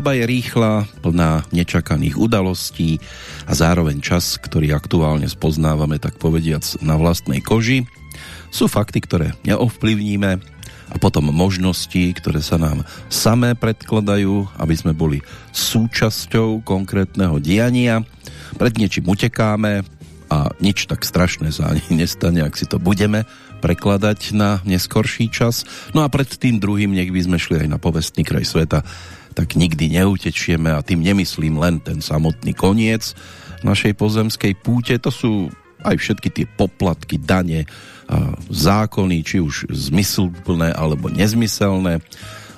Doba je rýchla, plná nečakaných udalostí a zároveň čas, ktorý aktuálne spoznávame, tak povediac, na vlastnej koži. Sú fakty, ktoré neovplyvníme a potom možnosti, ktoré sa nám samé predkladajú, aby sme boli súčasťou konkrétneho diania. Pred niečím utekáme a nič tak strašné sa ani nestane, ak si to budeme prekladať na neskorší čas. No a pred tým druhým nech by sme šli aj na povestný kraj sveta, tak nikdy neutečieme a tým nemyslím len ten samotný koniec našej pozemskej púte, to sú aj všetky tie poplatky, dane, zákony, či už zmysluplné alebo nezmyselné.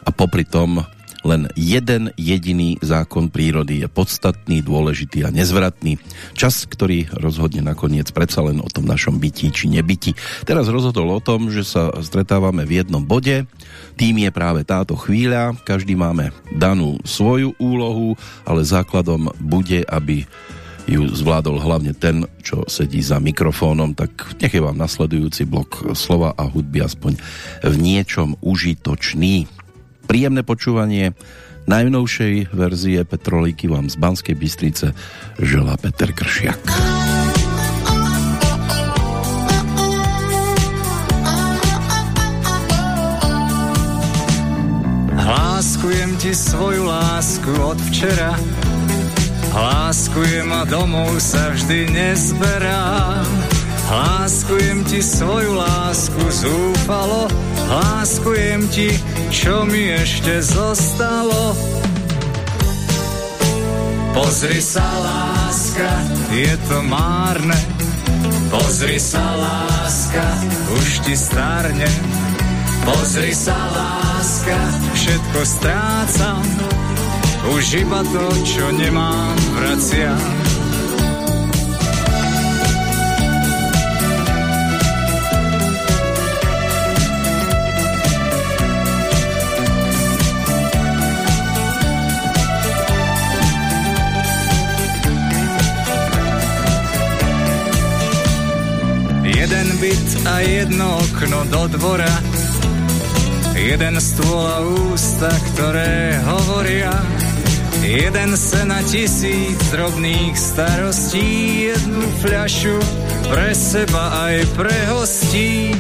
A popri tom len jeden jediný zákon prírody je podstatný, dôležitý a nezvratný. Čas, ktorý rozhodne nakoniec predsa len o tom našom byti či nebyti. Teraz rozhodol o tom, že sa stretávame v jednom bode. Tým je práve táto chvíľa. Každý máme danú svoju úlohu, ale základom bude, aby ju zvládol hlavne ten, čo sedí za mikrofónom, tak nech je vám nasledujúci blok slova a hudby aspoň v niečom užitočný. Príjemné počúvanie najnovšej verzie Petrolíky vám z Banskej Bystrice želá Peter Kršiak. Hláskujem ti svoju lásku od včera Hláskujem a domov sa vždy nezberám Hláskujem ti svoju lásku zúfalo, hláskujem ti, čo mi ešte zostalo. Pozri sa, láska, je to márne. Pozri sa, láska, už ti starne. Pozri sa, láska, všetko strácam. Už iba to, čo nemám, vraciam. A jedno okno do dvora. Jeden stôl a ústa, ktoré hovoria. Jeden sen na tisíc drobných starostí. Jednu fľašu pre seba aj pre hostí.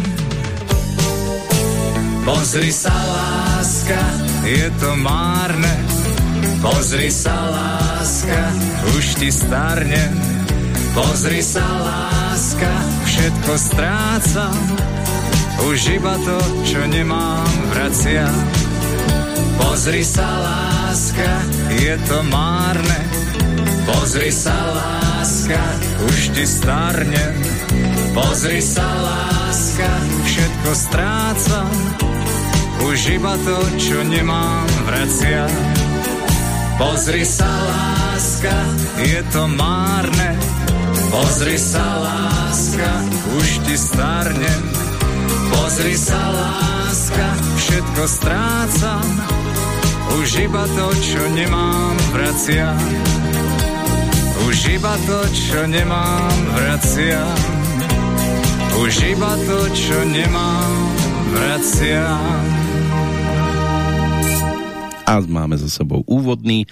Pozri sa, láska, je to márne. Pozri sa, láska, už ti starnem Pozri sa, láska, všetko strácam, už iba to, čo nemám, vracia. Pozri sa, láska, je to márne. Pozri sa, láska, už ti starnem. Pozri sa, láska, všetko strácam, už iba to, čo nemám, vracia. Pozri sa, láska, je to márne. Pozri sa, láska, už ti starnem. Pozri sa, láska, všetko strácam. Už iba to, čo nemám, vracia. Už iba to, čo nemám, vracia. Už iba to, čo nemám, vracia. A máme za sebou úvodný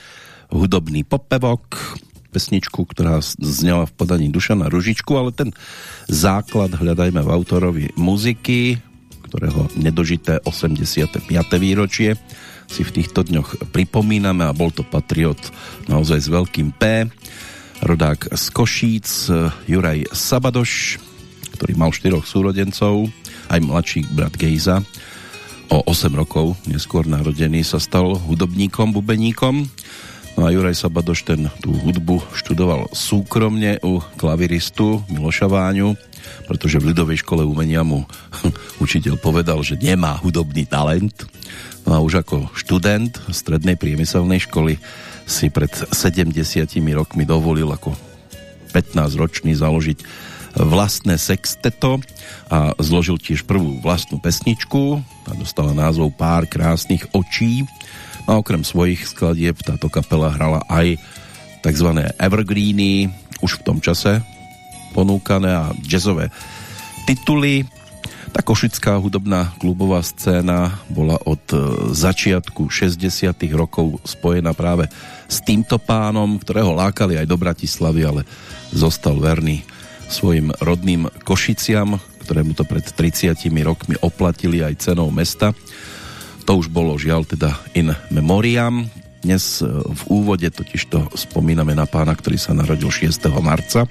hudobný popevok pesničku, ktorá znela v podaní Dušana Ružičku, ale ten základ hľadajme v autorovi muziky, ktorého nedožité 85. výročie si v týchto dňoch pripomíname a bol to patriot naozaj s veľkým P, rodák z Košíc, Juraj Sabadoš, ktorý mal štyroch súrodencov, aj mladší brat Gejza, o 8 rokov neskôr narodený sa stal hudobníkom, bubeníkom No a Juraj Sabadoš ten tú hudbu študoval súkromne u klaviristu Miloša Váňu, pretože v ľudovej škole umenia mu učiteľ povedal, že nemá hudobný talent. No a už ako študent strednej priemyselnej školy si pred 70 rokmi dovolil ako 15-ročný založiť vlastné sexteto a zložil tiež prvú vlastnú pesničku a dostala názov Pár krásnych očí a okrem svojich skladieb táto kapela hrala aj tzv. evergreeny, už v tom čase ponúkané a jazzové tituly. Tá košická hudobná klubová scéna bola od e, začiatku 60 rokov spojená práve s týmto pánom, ktorého lákali aj do Bratislavy, ale zostal verný svojim rodným Košiciam, ktorému to pred 30 rokmi oplatili aj cenou mesta. To už bolo žiaľ teda in memoriam. Dnes e, v úvode totiž to spomíname na pána, ktorý sa narodil 6. marca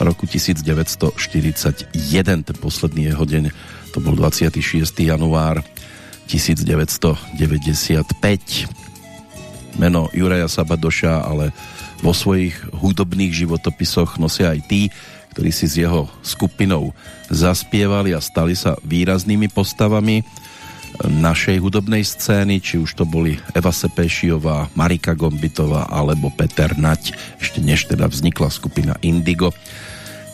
roku 1941, ten posledný jeho deň, to bol 26. január 1995. Meno Juraja Sabadoša, ale vo svojich hudobných životopisoch nosia aj tí, ktorí si s jeho skupinou zaspievali a stali sa výraznými postavami našej hudobnej scény, či už to boli Eva Sepešiová, Marika Gombitová alebo Peter Nať, ešte než teda vznikla skupina Indigo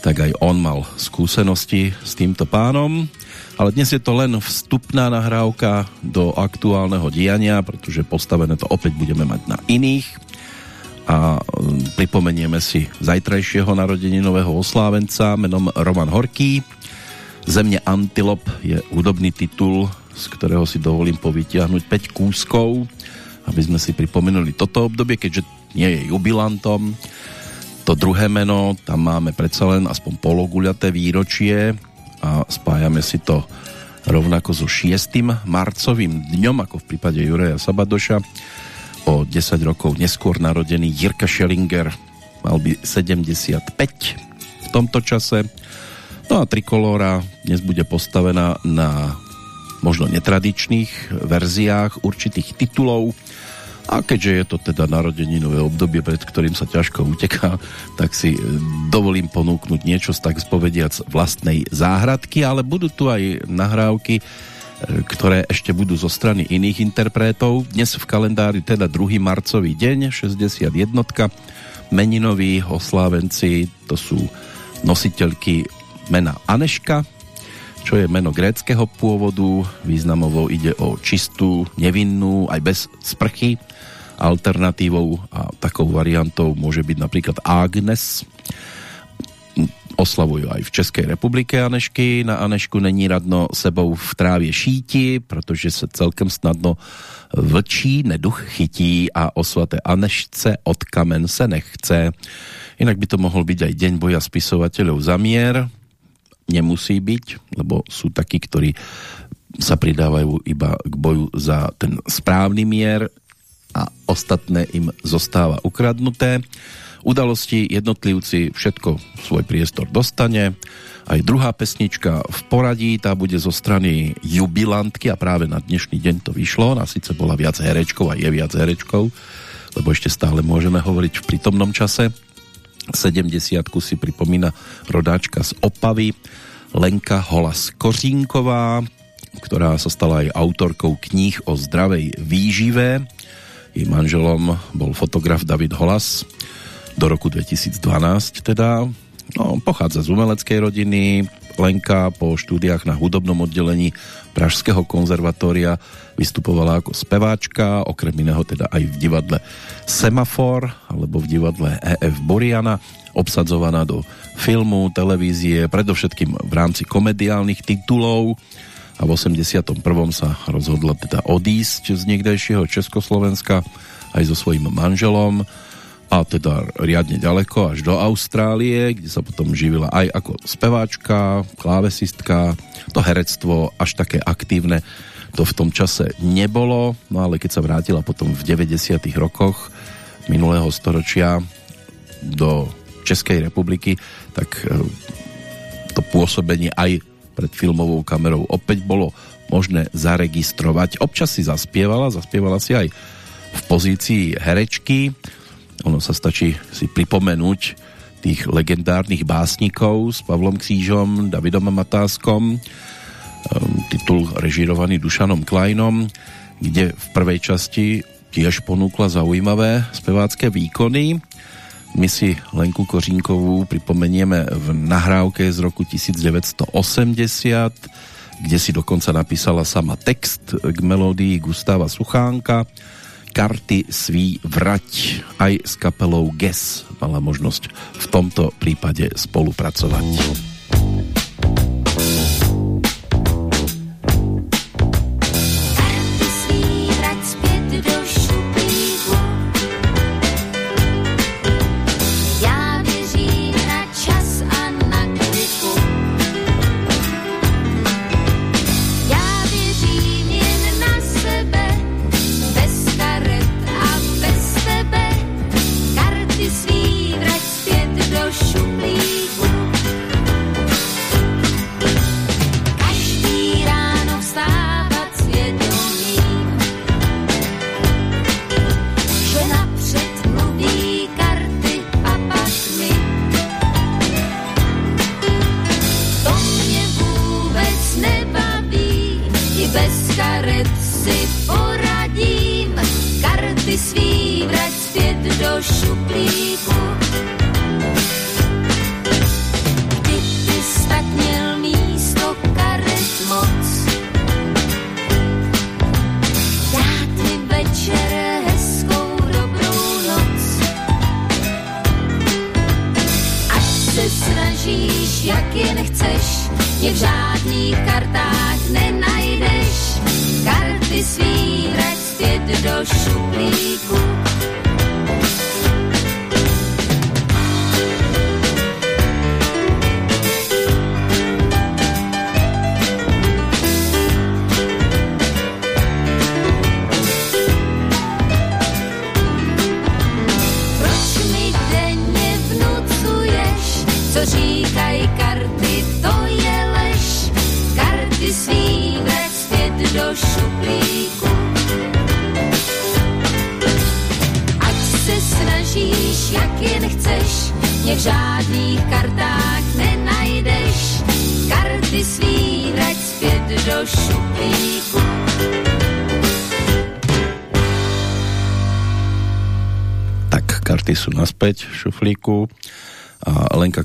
tak aj on mal skúsenosti s týmto pánom. Ale dnes je to len vstupná nahrávka do aktuálneho diania, pretože postavené to opäť budeme mať na iných. A pripomenieme si zajtrajšieho narodeninového oslávenca menom Roman Horký. Zemne Antilop je hudobný titul, z ktorého si dovolím povytiahnuť 5 kúskov, aby sme si pripomenuli toto obdobie, keďže nie je jubilantom to druhé meno, tam máme predsa len aspoň pologuľaté výročie a spájame si to rovnako so 6. marcovým dňom, ako v prípade Juraja Sabadoša. O 10 rokov neskôr narodený Jirka Schellinger mal by 75 v tomto čase. No a Trikolóra dnes bude postavená na možno netradičných verziách určitých titulov, a keďže je to teda narodeninové obdobie, pred ktorým sa ťažko uteká, tak si e, dovolím ponúknuť niečo z tak spovediac vlastnej záhradky, ale budú tu aj nahrávky, e, ktoré ešte budú zo strany iných interpretov. Dnes v kalendári teda 2. marcový deň, 61. Meninoví oslávenci, to sú nositeľky mena Aneška, čo je meno gréckého pôvodu, významovo ide o čistú, nevinnú, aj bez sprchy, Alternatívou a takou variantou môže byť napríklad Agnes. Oslavujú aj v Českej republike Anešky. Na Anešku není radno sebou v trávě šíti, protože se celkem snadno vlčí neduch chytí a o svaté Anešce od kamen se nechce. Inak by to mohol byť aj deň boja spisovateľov za mier. Nemusí byť, lebo sú takí, ktorí sa pridávajú iba k boju za ten správny mier, a ostatné im zostáva ukradnuté. Udalosti jednotlivci všetko svoj priestor dostane. Aj druhá pesnička v poradí, tá bude zo strany jubilantky a práve na dnešný deň to vyšlo. Na síce bola viac herečkov a je viac herečkov, lebo ešte stále môžeme hovoriť v prítomnom čase. 70 si pripomína rodáčka z Opavy Lenka Holas Kořínková, ktorá sa stala aj autorkou kníh o zdravej výžive jej manželom bol fotograf David Holas do roku 2012 teda. No, pochádza z umeleckej rodiny. Lenka po štúdiách na hudobnom oddelení Pražského konzervatória vystupovala ako speváčka, okrem iného teda aj v divadle Semafor alebo v divadle EF Boriana, obsadzovaná do filmu, televízie, predovšetkým v rámci komediálnych titulov a v 81. sa rozhodla teda odísť z niekdejšieho Československa aj so svojím manželom a teda riadne ďaleko až do Austrálie, kde sa potom živila aj ako speváčka, klávesistka, to herectvo až také aktívne to v tom čase nebolo, no ale keď sa vrátila potom v 90. rokoch minulého storočia do Českej republiky, tak eh, to pôsobenie aj pred filmovou kamerou opäť bolo možné zaregistrovať. Občas si zaspievala, zaspievala si aj v pozícii herečky. Ono sa stačí si pripomenúť tých legendárnych básnikov s Pavlom Křížom, Davidom Matáskom, titul režirovaný Dušanom Kleinom, kde v prvej časti tiež ponúkla zaujímavé spevácké výkony. My si Lenku Kořínkovú pripomenieme v nahrávke z roku 1980, kde si dokonca napísala sama text k melódii Gustava Suchánka. Karty sví vrať aj s kapelou GES mala možnosť v tomto prípade spolupracovať.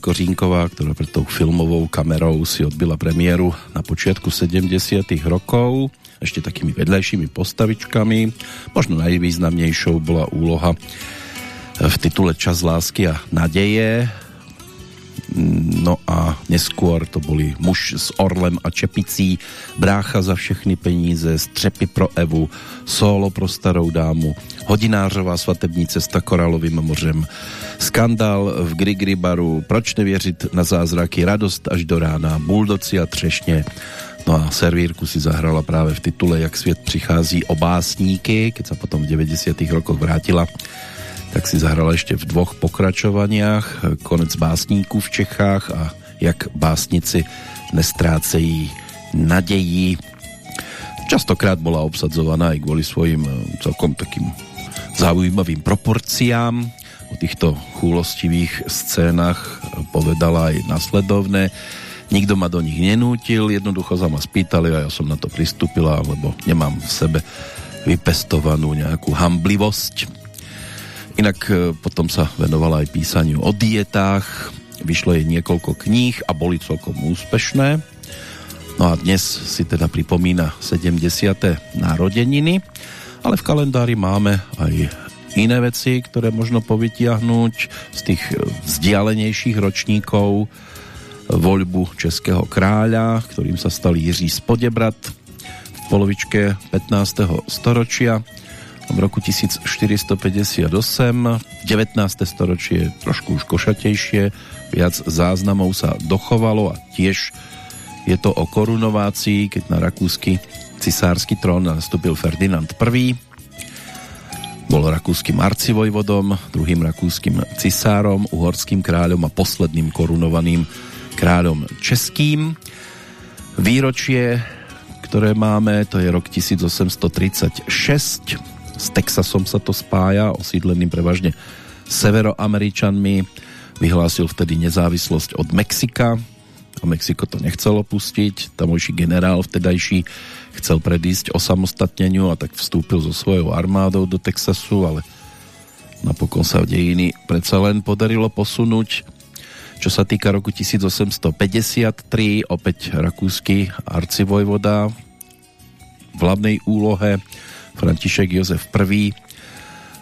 Kořínková, ktorá pred tou filmovou kamerou si odbila premiéru na počiatku 70 rokov ešte takými vedľajšími postavičkami. Možno najvýznamnejšou bola úloha v titule Čas lásky a nadeje. No a neskôr to boli Muž s orlem a čepicí, Brácha za všechny peníze, Střepy pro Evu, Solo pro starou dámu, Hodinářová svatební cesta Koralovým mořem, Skandál v Grigri baru, Proč nevěřit na zázraky, Radost až do rána, Buldoci a třešně. No a servírku si zahrala práve v titule Jak svět přichází o básníky, keď sa potom v 90. rokoch vrátila tak si zahrala ešte v dvoch pokračovaniach Konec básníků v Čechách a Jak básnici nestrácejí nadejí. Častokrát bola obsadzovaná aj kvôli svojim celkom takým zaujímavým proporciám o týchto chúlostivých scénach povedala aj nasledovné. Nikto ma do nich nenútil, jednoducho sa ma spýtali a ja som na to pristúpila, lebo nemám v sebe vypestovanú nejakú hamblivosť. Inak e, potom sa venovala aj písaniu o dietách, vyšlo jej niekoľko kníh a boli celkom úspešné. No a dnes si teda pripomína 70. narodeniny, ale v kalendári máme aj iné veci, ktoré možno povytiahnuť z tých vzdialenejších ročníkov voľbu českého kráľa, ktorým sa stal Jiří Spodebrat v polovičke 15. storočia v roku 1458 19. storočie trošku už košatejšie viac záznamov sa dochovalo a tiež je to o korunovácii, keď na rakúsky cisársky trón nastúpil Ferdinand I bol rakúskym arcivojvodom, druhým rakúskym cisárom, uhorským kráľom a posledným korunovaným kráľom českým. Výročie, ktoré máme, to je rok 1836. S Texasom sa to spája, osídleným prevažne severoameričanmi. Vyhlásil vtedy nezávislosť od Mexika a Mexiko to nechcelo pustiť. Tamojší generál vtedajší chcel predísť osamostatneniu a tak vstúpil so svojou armádou do Texasu, ale napokon sa dejiny predsa len podarilo posunúť. Čo sa týka roku 1853, opäť rakúsky arcivojvoda v hlavnej úlohe František Jozef I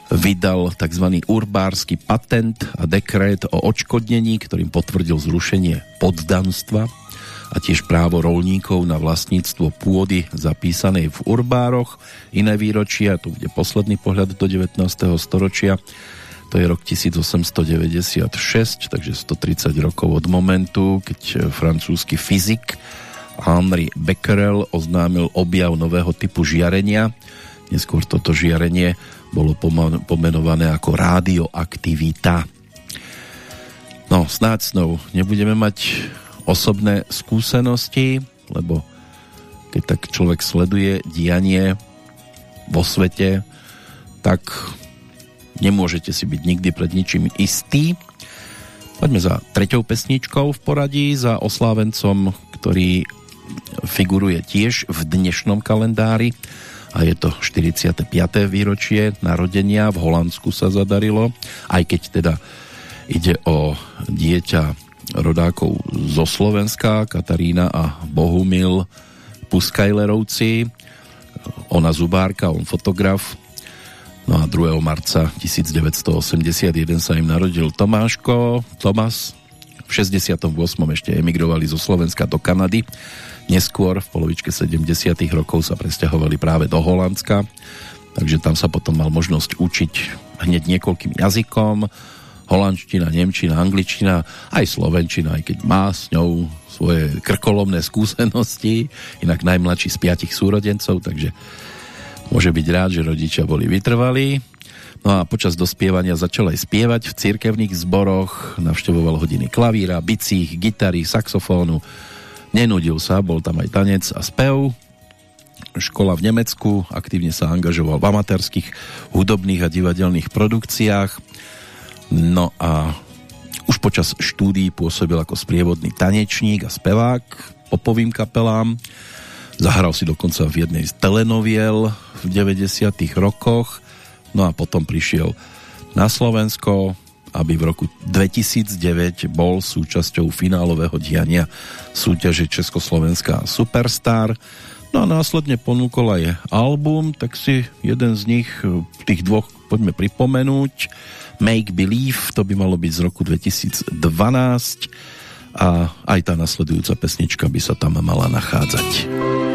vydal tzv. urbársky patent a dekrét o odškodnení, ktorým potvrdil zrušenie poddanstva a tiež právo rolníkov na vlastníctvo pôdy zapísanej v urbároch. Iné výročia, tu bude posledný pohľad do 19. storočia, to je rok 1896, takže 130 rokov od momentu, keď francúzsky fyzik Henri Becquerel oznámil objav nového typu žiarenia. Neskôr toto žiarenie bolo pomenované ako rádioaktivita. No, snáď snou nebudeme mať osobné skúsenosti, lebo keď tak človek sleduje dianie vo svete, tak nemôžete si byť nikdy pred ničím istý. Poďme za treťou pesničkou v poradí, za oslávencom, ktorý figuruje tiež v dnešnom kalendári a je to 45. výročie narodenia. V Holandsku sa zadarilo, aj keď teda ide o dieťa rodákov zo Slovenska, Katarína a Bohumil Puskajlerovci. Ona zubárka, on fotograf. No a 2. marca 1981 sa im narodil Tomáško, Tomas. V 68. ešte emigrovali zo Slovenska do Kanady Neskôr v polovičke 70. rokov sa presťahovali práve do Holandska, takže tam sa potom mal možnosť učiť hneď niekoľkým jazykom, holandština, nemčina, angličtina, aj slovenčina, aj keď má s ňou svoje krkolomné skúsenosti, inak najmladší z piatich súrodencov, takže môže byť rád, že rodičia boli vytrvalí. No a počas dospievania začal aj spievať v cirkevných zboroch, navštevoval hodiny klavíra, bicích, gitary, saxofónu, Nenudil sa, bol tam aj tanec a spev. Škola v Nemecku, aktívne sa angažoval v amatérských hudobných a divadelných produkciách. No a už počas štúdií pôsobil ako sprievodný tanečník a spevák popovým kapelám. Zahral si dokonca v jednej z telenoviel v 90. rokoch. No a potom prišiel na Slovensko, aby v roku 2009 bol súčasťou finálového diania súťaže Československá Superstar. No a následne ponúkol aj album, tak si jeden z nich, tých dvoch poďme pripomenúť. Make Believe, to by malo byť z roku 2012 a aj tá nasledujúca pesnička by sa tam mala nachádzať.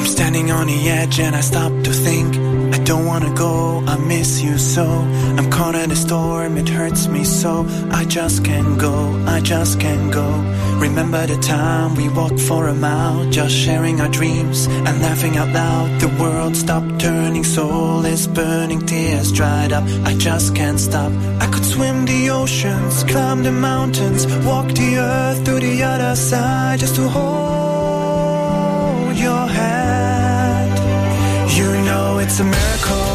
I'm standing on the edge and I stop to think. I don't wanna go, I miss you so. I'm caught in a storm, it hurts me so. I just can't go, I just can't go. Remember the time we walked for a mile Just sharing our dreams and laughing out loud. The world stopped turning, soul is burning Tears dried up, I just can't stop. I could swim the oceans, climb the mountains Walk the earth to the other side Just to hold your you know it's a miracle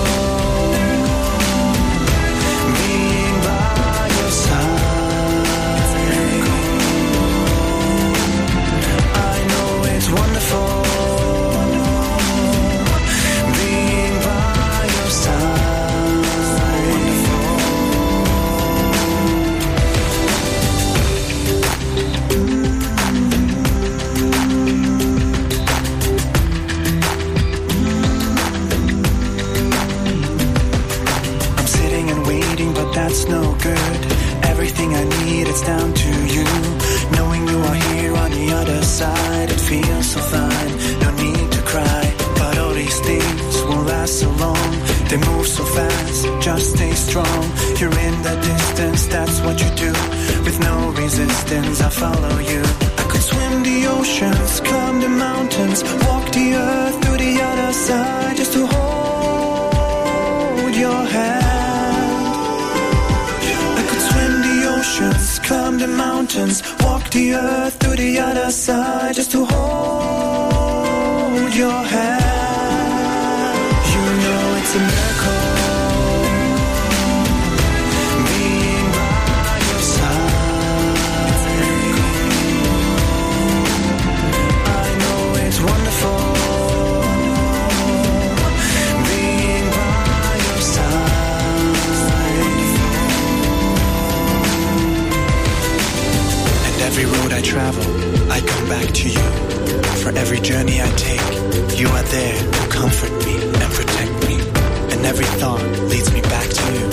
no good. Everything I need, it's down to you. Knowing you are here on the other side, it feels so fine. No need to cry, but all these things won't last so long. They move so fast, just stay strong. You're in the distance, that's what you do. With no resistance, I follow you. I could swim the oceans, climb the mountains, walk the earth to the other side, just to hold climb the mountains, walk the earth to the other side just to hold your hand. You know it's a miracle. Every road I travel, I come back to you. For every journey I take, you are there to comfort me and protect me. And every thought leads me back to you.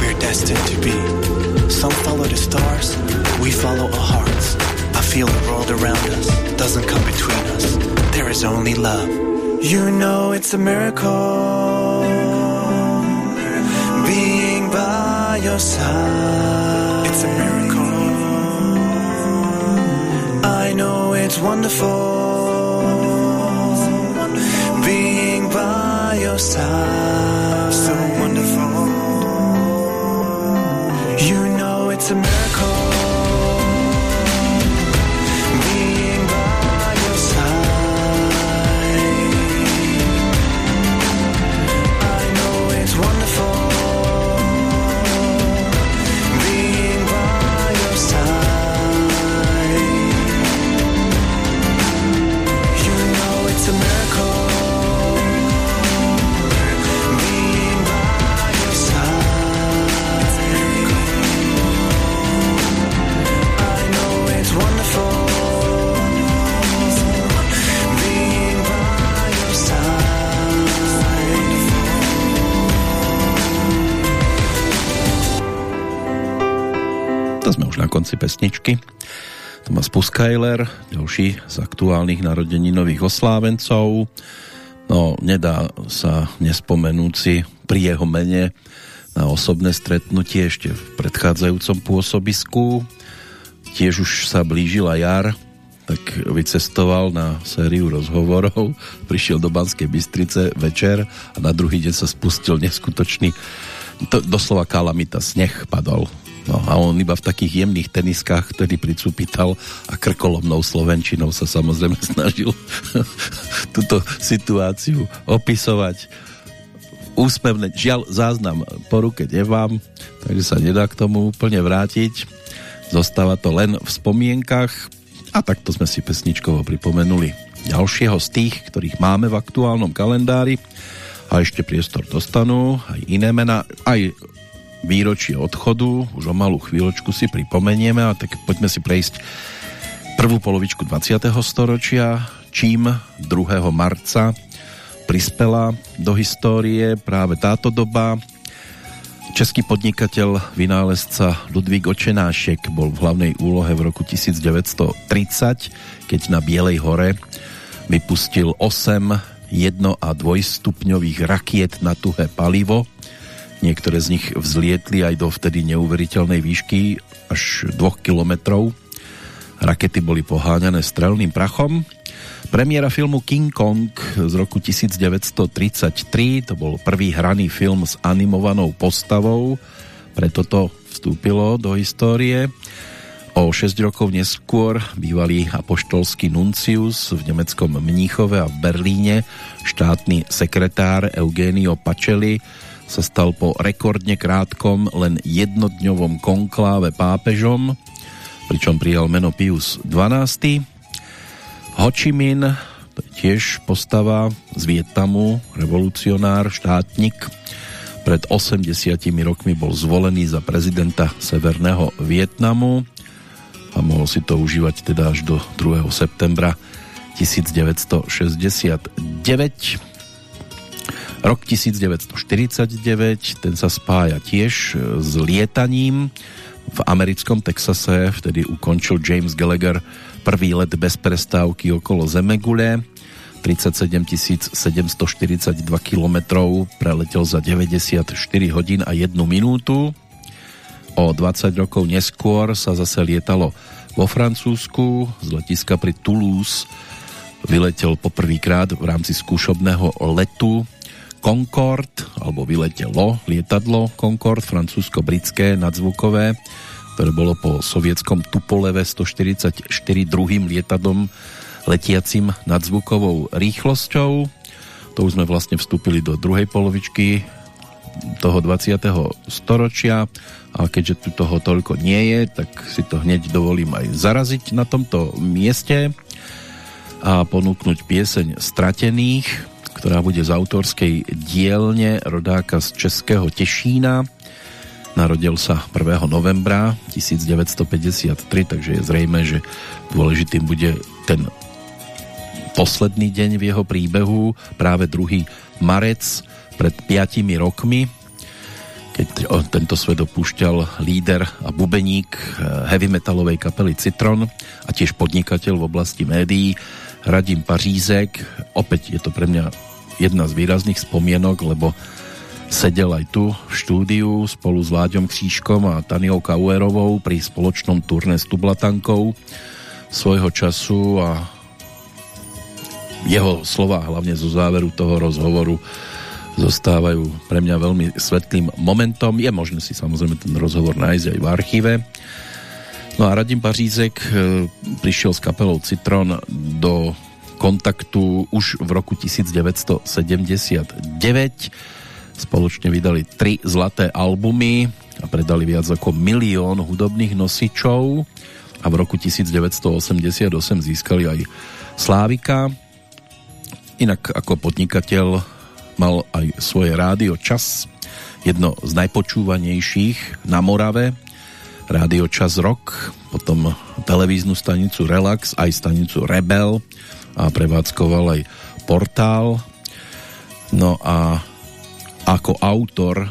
We're destined to be. Some follow the stars, we follow our hearts. I feel the world around us doesn't come between us. There is only love. You know it's a miracle being by your side. It's a miracle it's wonderful being by your side. Na konci pesničky. Thomas Puskajler, ďalší z aktuálnych narodeninových oslávencov. No, nedá sa nespomenúť si pri jeho mene na osobné stretnutie ešte v predchádzajúcom pôsobisku. Tiež už sa blížila jar, tak vycestoval na sériu rozhovorov, prišiel do Banskej Bystrice večer a na druhý deň sa spustil neskutočný to, doslova kalamita, sneh padol No a on iba v takých jemných teniskách vtedy pricúpital a krkolomnou slovenčinou sa samozrejme snažil túto situáciu opisovať. Úsmevne, žiaľ, záznam po ruke nemám, takže sa nedá k tomu úplne vrátiť. Zostáva to len v spomienkach a takto sme si pesničkovo pripomenuli ďalšieho z tých, ktorých máme v aktuálnom kalendári a ešte priestor dostanú aj iné mená, aj výročie odchodu, už o malú chvíľočku si pripomenieme a tak poďme si prejsť prvú polovičku 20. storočia, čím 2. marca prispela do histórie práve táto doba. Český podnikateľ, vynálezca Ludvík Očenášek bol v hlavnej úlohe v roku 1930, keď na Bielej hore vypustil 8 jedno- a dvojstupňových rakiet na tuhé palivo, Niektoré z nich vzlietli aj do vtedy neuveriteľnej výšky až 2 kilometrov. Rakety boli poháňané strelným prachom. Premiéra filmu King Kong z roku 1933, to bol prvý hraný film s animovanou postavou, preto to vstúpilo do histórie. O 6 rokov neskôr bývalý apoštolský nuncius v nemeckom Mníchove a v Berlíne, štátny sekretár Eugenio Pacelli sa stal po rekordne krátkom len jednodňovom konkláve pápežom, pričom prijal meno Pius XII. Ho Chi Minh, to je tiež postava z Vietnamu, revolucionár, štátnik, pred 80 rokmi bol zvolený za prezidenta Severného Vietnamu a mohol si to užívať teda až do 2. septembra 1969 Rok 1949, ten sa spája tiež s lietaním. V americkom Texase vtedy ukončil James Gallagher prvý let bez prestávky okolo Zemegule. 37 742 km preletel za 94 hodín a 1 minútu. O 20 rokov neskôr sa zase lietalo vo Francúzsku z letiska pri Toulouse vyletel poprvýkrát v rámci skúšobného letu Concorde, alebo vyletelo lietadlo Concorde, francúzsko-britské nadzvukové, ktoré bolo po sovietskom Tupoleve 144 druhým lietadom letiacim nadzvukovou rýchlosťou. To už sme vlastne vstúpili do druhej polovičky toho 20. storočia a keďže tu toho toľko nie je, tak si to hneď dovolím aj zaraziť na tomto mieste a ponúknuť pieseň Stratených ktorá bude z autorskej dielne rodáka z Českého Tešína. Narodil sa 1. novembra 1953, takže je zrejme, že dôležitým bude ten posledný deň v jeho príbehu, práve 2. marec pred 5 rokmi, keď tento svet opúšťal líder a bubeník eh, heavy metalovej kapely Citron a tiež podnikateľ v oblasti médií Radim Pařízek. Opäť je to pre mňa jedna z výrazných spomienok, lebo sedel aj tu v štúdiu spolu s Láďom Křížkom a Taniou Kauerovou pri spoločnom turné s Tublatankou svojho času a jeho slova, hlavne zo záveru toho rozhovoru, zostávajú pre mňa veľmi svetlým momentom. Je možné si samozrejme ten rozhovor nájsť aj v archíve. No a Radim Pařízek e, prišiel s kapelou Citron do kontaktu už v roku 1979. Spoločne vydali tri zlaté albumy a predali viac ako milión hudobných nosičov a v roku 1988 získali aj Slávika. Inak ako podnikateľ mal aj svoje rádio Čas, jedno z najpočúvanejších na Morave, rádio Čas Rock, potom televíznu stanicu Relax, aj stanicu Rebel a prevádzkoval aj portál. No a ako autor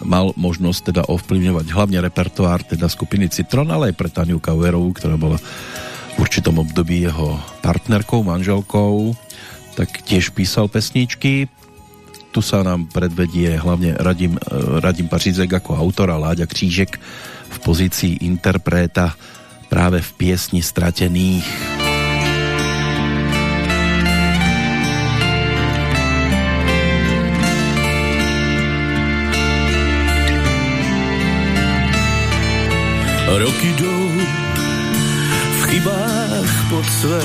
mal možnosť teda ovplyvňovať hlavne repertoár teda skupiny Citron, ale aj pre Taniu Kauerovú, ktorá bola v určitom období jeho partnerkou, manželkou, tak tiež písal pesničky. Tu sa nám predvedie hlavne Radim, eh, Radim Pařízek ako autor a Láďa Křížek v pozícii interpreta práve v piesni Stratených. Roky jdou v chybách pod své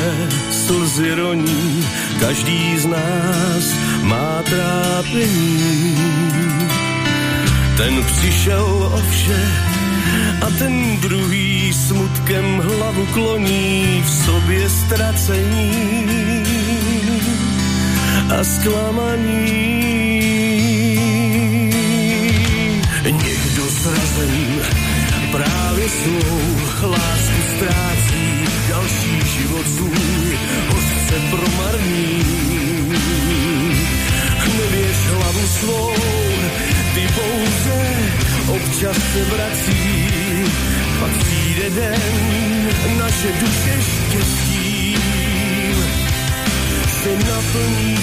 slzy roní, každý z nás má trápení. Ten přišel o vše a ten druhý smutkem hlavu kloní v sobě ztracení a zklamaní. Právě svou lásku ztrácí, další život svůj hořce promarní. Nevěš hlavu svou, ty pouze občas se vrací, pak přijde den, naše duše štěstí se naplní.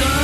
Nás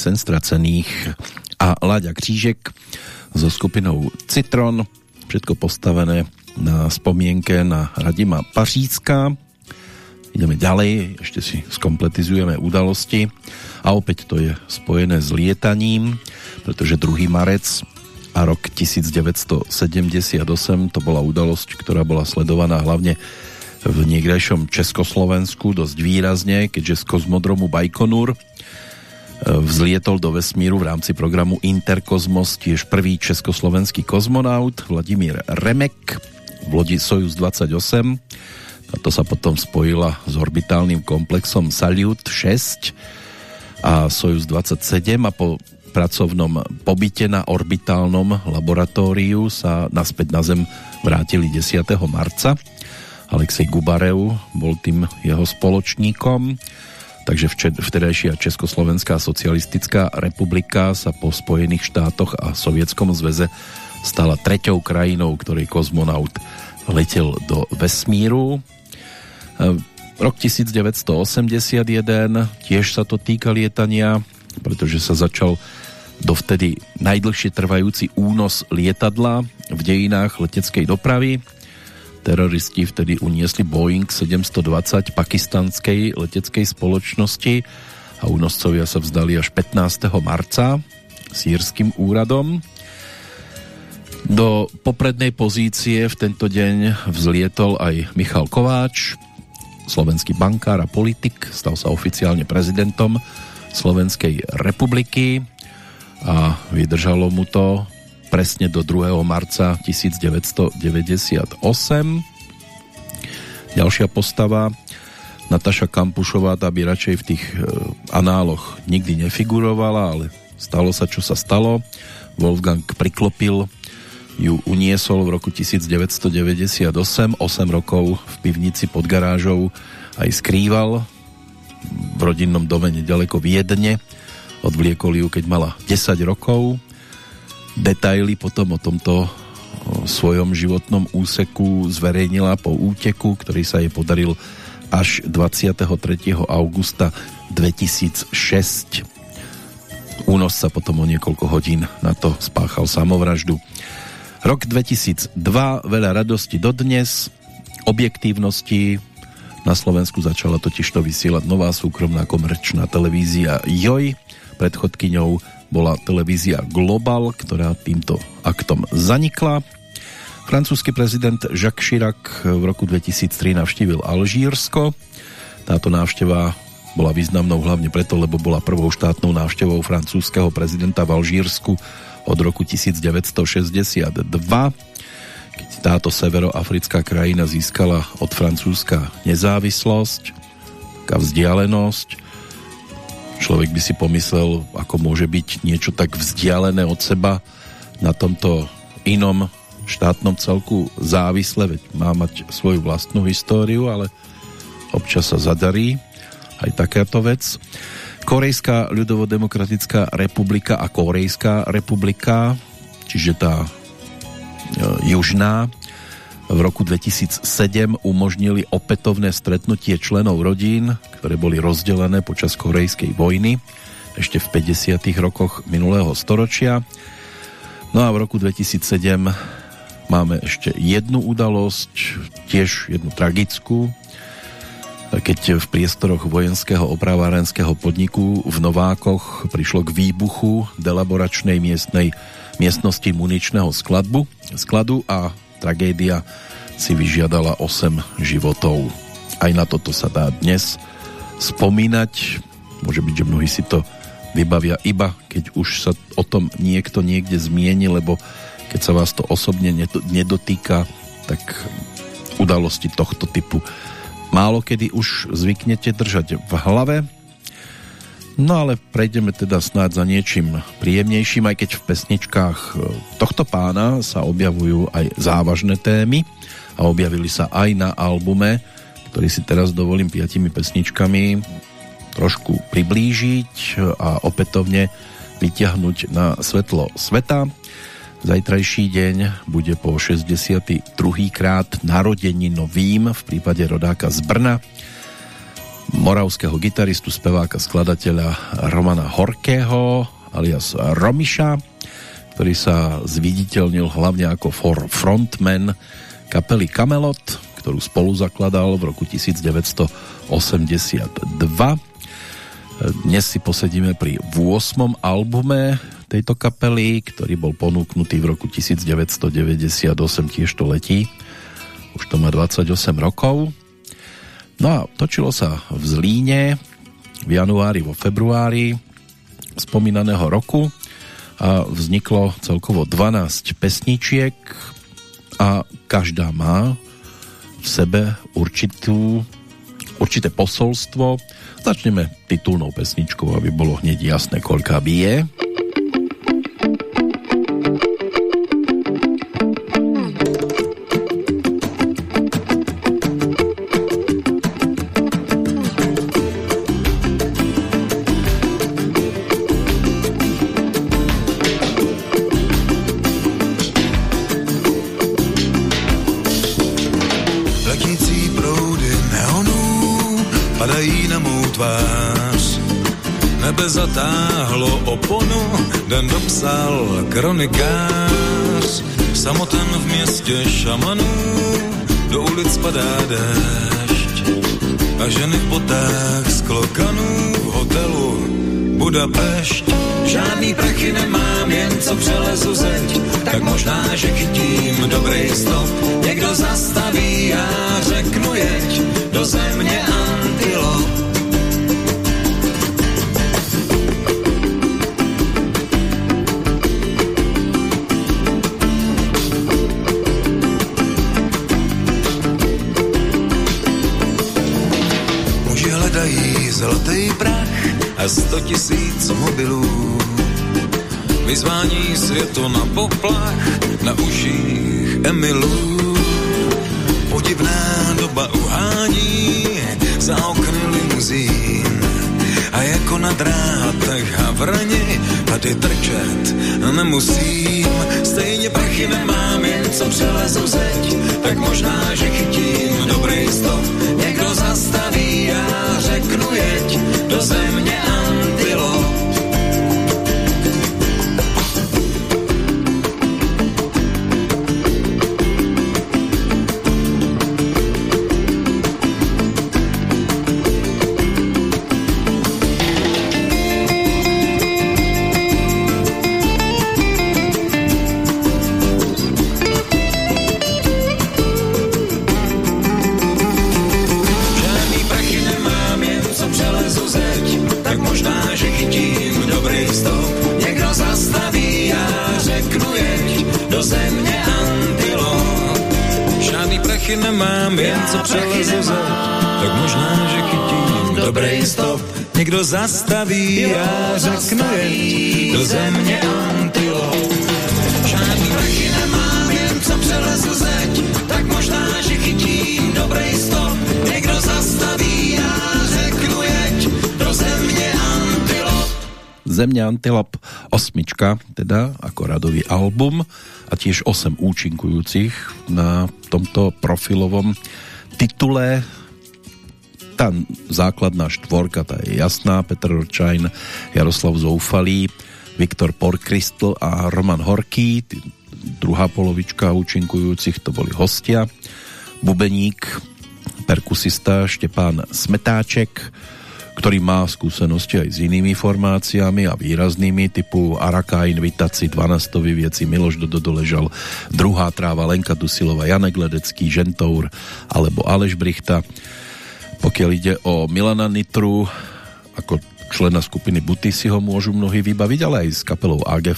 písen stracených a Láďa Křížek so skupinou Citron, všetko postavené na spomienke na Radima Pařícka. Ideme ďalej, ešte si skompletizujeme udalosti a opäť to je spojené s lietaním, pretože 2. marec a rok 1978 to bola udalosť, ktorá bola sledovaná hlavne v niekdejšom Československu dosť výrazne, keďže z kozmodromu Bajkonur vzlietol do vesmíru v rámci programu Interkozmos tiež prvý československý kozmonaut Vladimír Remek v lodi Sojus 28. to sa potom spojila s orbitálnym komplexom Salyut 6 a Sojus 27 a po pracovnom pobyte na orbitálnom laboratóriu sa naspäť na Zem vrátili 10. marca Alexej Gubarev bol tým jeho spoločníkom. Takže vtedajšia Československá socialistická republika sa po Spojených štátoch a Sovietskom zväze stala treťou krajinou, ktorej kozmonaut letel do vesmíru. E, rok 1981 tiež sa to týka lietania, pretože sa začal dovtedy najdlhšie trvajúci únos lietadla v dejinách leteckej dopravy Teroristi vtedy uniesli Boeing 720 pakistanskej leteckej spoločnosti a únoscovia sa vzdali až 15. marca sírským úradom. Do poprednej pozície v tento deň vzlietol aj Michal Kováč, slovenský bankár a politik, stal sa oficiálne prezidentom Slovenskej republiky a vydržalo mu to presne do 2. marca 1998. Ďalšia postava Nataša Kampušová, tá by radšej v tých e, análoch nikdy nefigurovala, ale stalo sa, čo sa stalo. Wolfgang priklopil ju uniesol v roku 1998, 8 rokov v pivnici pod garážou aj skrýval v rodinnom dome nedaleko Viedne. Odvliekol ju, keď mala 10 rokov Detaily potom o tomto svojom životnom úseku zverejnila po úteku, ktorý sa jej podaril až 23. augusta 2006. Únos sa potom o niekoľko hodín na to spáchal samovraždu. Rok 2002, veľa radosti dodnes, objektívnosti, na Slovensku začala totižto vysielať nová súkromná komerčná televízia JOJ, predchodkyňou bola televízia Global, ktorá týmto aktom zanikla. Francúzsky prezident Jacques Chirac v roku 2003 navštívil Alžírsko. Táto návšteva bola významnou hlavne preto, lebo bola prvou štátnou návštevou francúzského prezidenta v Alžírsku od roku 1962, keď táto severoafrická krajina získala od Francúzska nezávislosť, vzdialenosť, Človek by si pomyslel, ako môže byť niečo tak vzdialené od seba na tomto inom štátnom celku závisle, veď má mať svoju vlastnú históriu, ale občas sa zadarí aj takáto vec. Korejská ľudovodemokratická republika a Korejská republika, čiže tá e, južná, v roku 2007 umožnili opätovné stretnutie členov rodín, ktoré boli rozdelené počas korejskej vojny ešte v 50. rokoch minulého storočia. No a v roku 2007 máme ešte jednu udalosť, tiež jednu tragickú, keď v priestoroch vojenského opravárenského podniku v Novákoch prišlo k výbuchu delaboračnej miestnej miestnosti muničného skladbu, skladu a tragédia si vyžiadala 8 životov. Aj na toto sa dá dnes spomínať. Môže byť, že mnohí si to vybavia iba, keď už sa o tom niekto niekde zmieni, lebo keď sa vás to osobne nedotýka, tak udalosti tohto typu málo kedy už zvyknete držať v hlave No ale prejdeme teda snáď za niečím príjemnejším, aj keď v pesničkách e, tohto pána sa objavujú aj závažné témy a objavili sa aj na albume, ktorý si teraz dovolím piatimi pesničkami trošku priblížiť a opätovne vyťahnuť na svetlo sveta. Zajtrajší deň bude po 62. krát narodení novým v prípade rodáka z Brna moravského gitaristu, speváka, skladateľa Romana Horkého alias Romiša, ktorý sa zviditeľnil hlavne ako frontman kapely Camelot, ktorú spolu zakladal v roku 1982. Dnes si posedíme pri 8. albume tejto kapely, ktorý bol ponúknutý v roku 1998, tiež to letí. Už to má 28 rokov. No a točilo sa v Zlíne v januári, vo februári spomínaného roku a vzniklo celkovo 12 pesničiek a každá má v sebe určitú, určité posolstvo. Začneme titulnou pesničkou, aby bolo hneď jasné, koľká bije. je. Zatáhlo oponu, den dopsal kronikář. Samoten v městě šamanů, do ulic padá déšť. A ženy v botách z klokanů v hotelu Budapešť. Žádný prachy nemám, jen co přelezu zeď, tak možná, že chytím dobrý stop. Někdo zastaví, já řeknu jeď do země antilop tisíc mobilů. Vyzvání světo na poplach, na uších Emilů. Podivná doba uhání za okny limuzín. A jako na drátech havrani tady trčet nemusím. Stejně prachy nemám, jen co přelezu zeď, tak možná, že chytím dobrý stop. Někdo zastaví, já řeknu jeď do země antilop. Někdo zastaví, já řeknu jen do země antilop. Žádný prachy nemám, jen co přelezu zeď, tak možná, že chytím dobrý stop. Někdo zastaví, já řeknu jeď do země antilop. Země antilop osmička, teda ako radový album a tiež 8 účinkujúcich na tomto profilovom titule tá základná štvorka, tá je jasná, Petr Ročajn, Jaroslav Zoufalý, Viktor Porkristl a Roman Horký, druhá polovička účinkujúcich to boli hostia, bubeník, perkusista Štepán Smetáček, ktorý má skúsenosti aj s inými formáciami a výraznými typu Araka Invitaci, 12. vieci Miloš Dodo doležal, druhá tráva Lenka Dusilova, Janek Ledecký, Žentour alebo Aleš Brichta pokiaľ ide o Milana Nitru, ako člena skupiny Buty si ho môžu mnohí vybaviť, ale aj s kapelou AG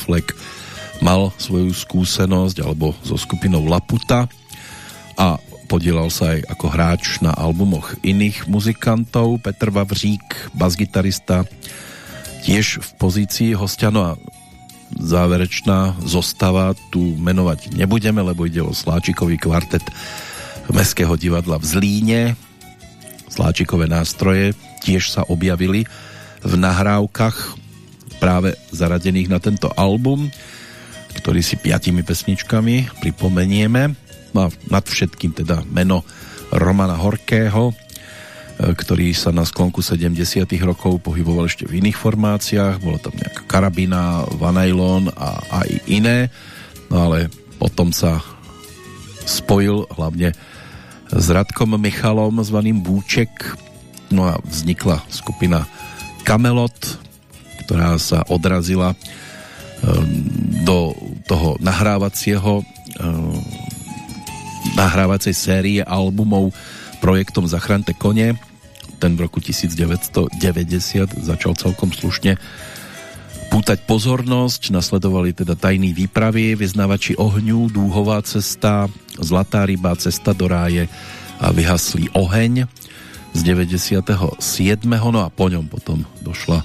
mal svoju skúsenosť, alebo so skupinou Laputa. A podielal sa aj ako hráč na albumoch iných muzikantov. Petr Vavřík, basgitarista, tiež v pozícii hostia, no a záverečná zostava tu menovať nebudeme, lebo ide o Sláčikový kvartet Mestského divadla v Zlíne, sláčikové nástroje tiež sa objavili v nahrávkach práve zaradených na tento album, ktorý si piatimi pesničkami pripomenieme. No a nad všetkým teda meno Romana Horkého. ktorý sa na sklonku 70 rokov pohyboval ešte v iných formáciách, bolo tam nejaká karabina, vanajlon a aj iné, no ale potom sa spojil hlavne s Radkom Michalom zvaným Búček, no a vznikla skupina Kamelot, ktorá sa odrazila ehm, do toho nahrávacieho ehm, nahrávacej série albumov projektom Zachrante kone. Ten v roku 1990 začal celkom slušne pútať pozornosť. Nasledovali teda tajný výpravy, vyznávači ohňu, dúhová cesta, zlatá ryba, cesta do ráje a vyhaslý oheň z 97. No a po ňom potom došla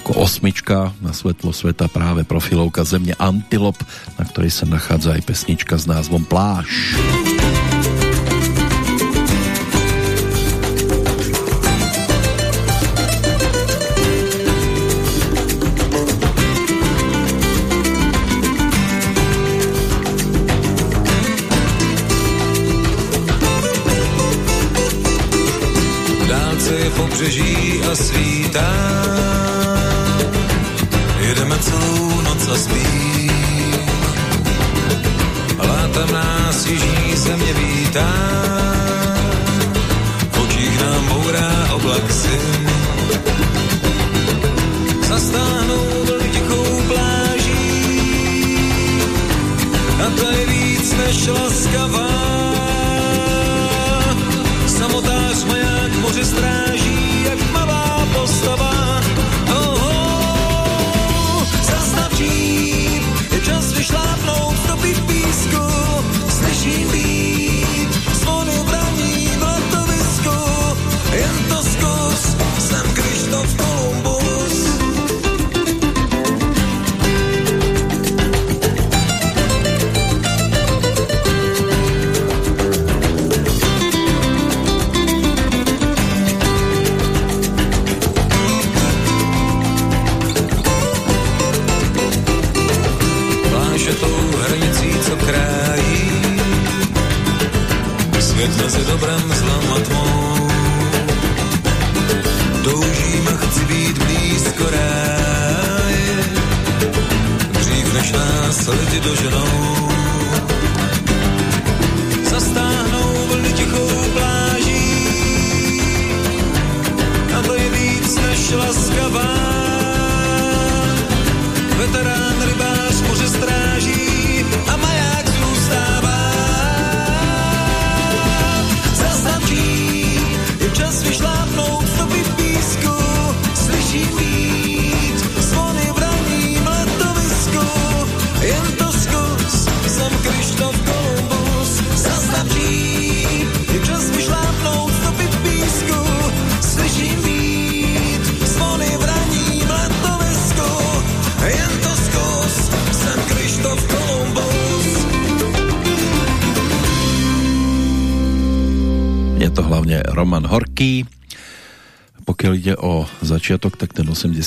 ako osmička na svetlo sveta práve profilovka Zemne Antilop, na ktorej sa nachádza aj pesnička s názvom Pláž. pobřeží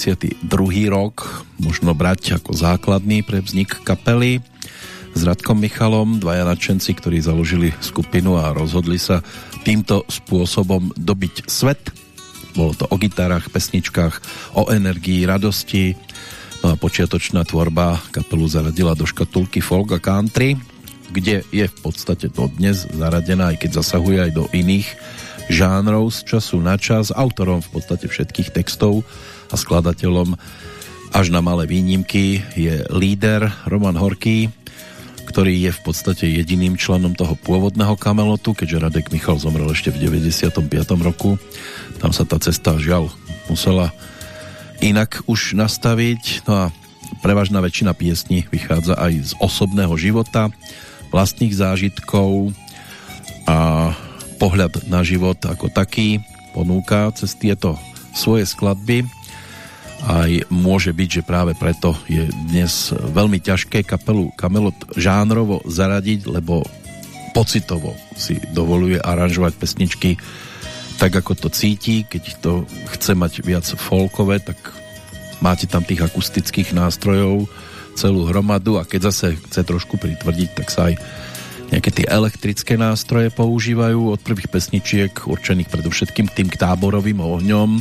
92. rok možno brať ako základný pre vznik kapely s Radkom Michalom, dvaja nadšenci, ktorí založili skupinu a rozhodli sa týmto spôsobom dobiť svet. Bolo to o gitarách, pesničkách, o energii, radosti. No a počiatočná tvorba kapelu zaradila do škatulky folk a country, kde je v podstate dodnes zaradená, aj keď zasahuje aj do iných žánrov z času na čas, autorom v podstate všetkých textov a skladateľom až na malé výnimky je líder Roman Horký, ktorý je v podstate jediným členom toho pôvodného kamelotu, keďže Radek Michal zomrel ešte v 95. roku. Tam sa tá cesta žiaľ musela inak už nastaviť. No a prevažná väčšina piesní vychádza aj z osobného života, vlastných zážitkov a pohľad na život ako taký ponúka cez tieto svoje skladby aj môže byť, že práve preto je dnes veľmi ťažké kapelu Kamelot žánrovo zaradiť, lebo pocitovo si dovoluje aranžovať pesničky tak, ako to cíti. Keď to chce mať viac folkové, tak máte tam tých akustických nástrojov celú hromadu a keď zase chce trošku pritvrdiť, tak sa aj nejaké tie elektrické nástroje používajú od prvých pesničiek určených predovšetkým tým táborovým ohňom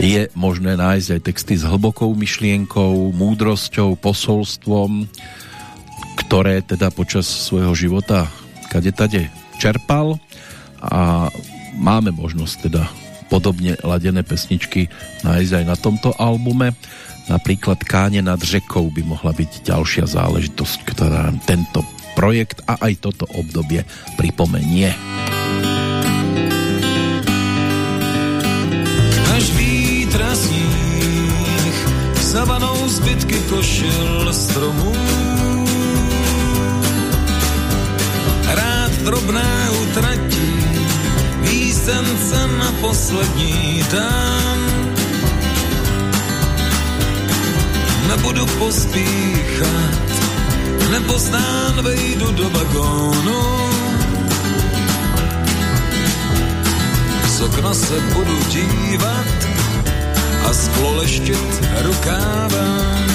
je možné nájsť aj texty s hlbokou myšlienkou, múdrosťou, posolstvom, ktoré teda počas svojho života kade tade čerpal a máme možnosť teda podobne ladené pesničky nájsť aj na tomto albume. Napríklad Káne nad řekou by mohla byť ďalšia záležitosť, ktorá tento projekt a aj toto obdobie pripomenie. Zavanou zbytky košil stromů. Rád drobné utratí písence na poslední dan. Nebudu pospíchat, nepoznán vejdu do vagónu. Z okna se budu dívat, a sklo leštět rukávám.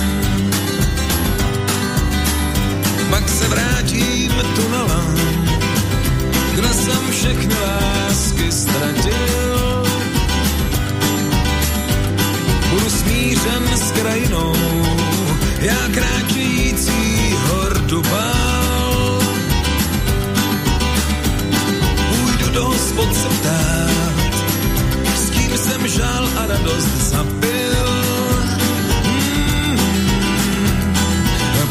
Pak se vrátím tunelem, kde jsem všechny lásky ztratil. Budu smířen s krajinou, já kráčející hordu bál. Půjdu do hospod se ptát, jsem žal a radost zapil. Mm.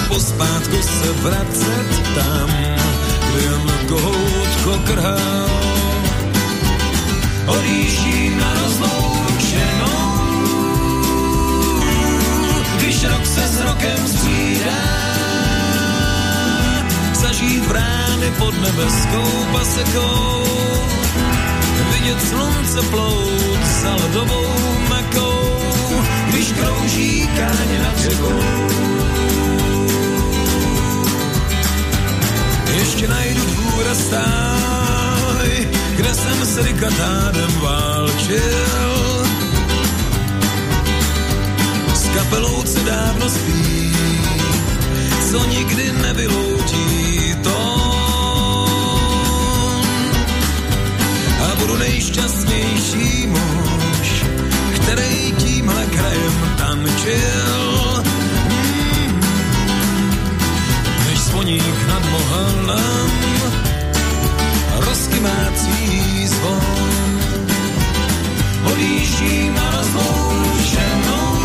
Pospátku se vracet tam, kde jen kohoutko krhal. Odjíždí na rozloučenou, když rok se s rokem střídá. Zažít brány pod nebeskou pasekou vidět slunce plout za ledovou mekou, když krouží káně nad řekou. Ještě najdu dvůr a stáj, kde jsem s rikatádem válčil. S kapelou, co dávno spí, co nikdy nevyloudí budu nejšťastnější muž, který tímhle krajem tančil. Mm. Než zvoník nad mohelem rozkymácí zvon, odjíždím na rozloučenou,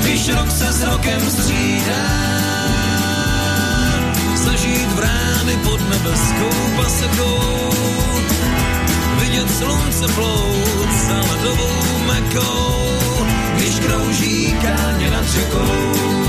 když rok se s rokem střídá zažít vrány pod nebeskou pasekou, vidět slunce plout za ledovou mekou, když krouží káně nad řekou.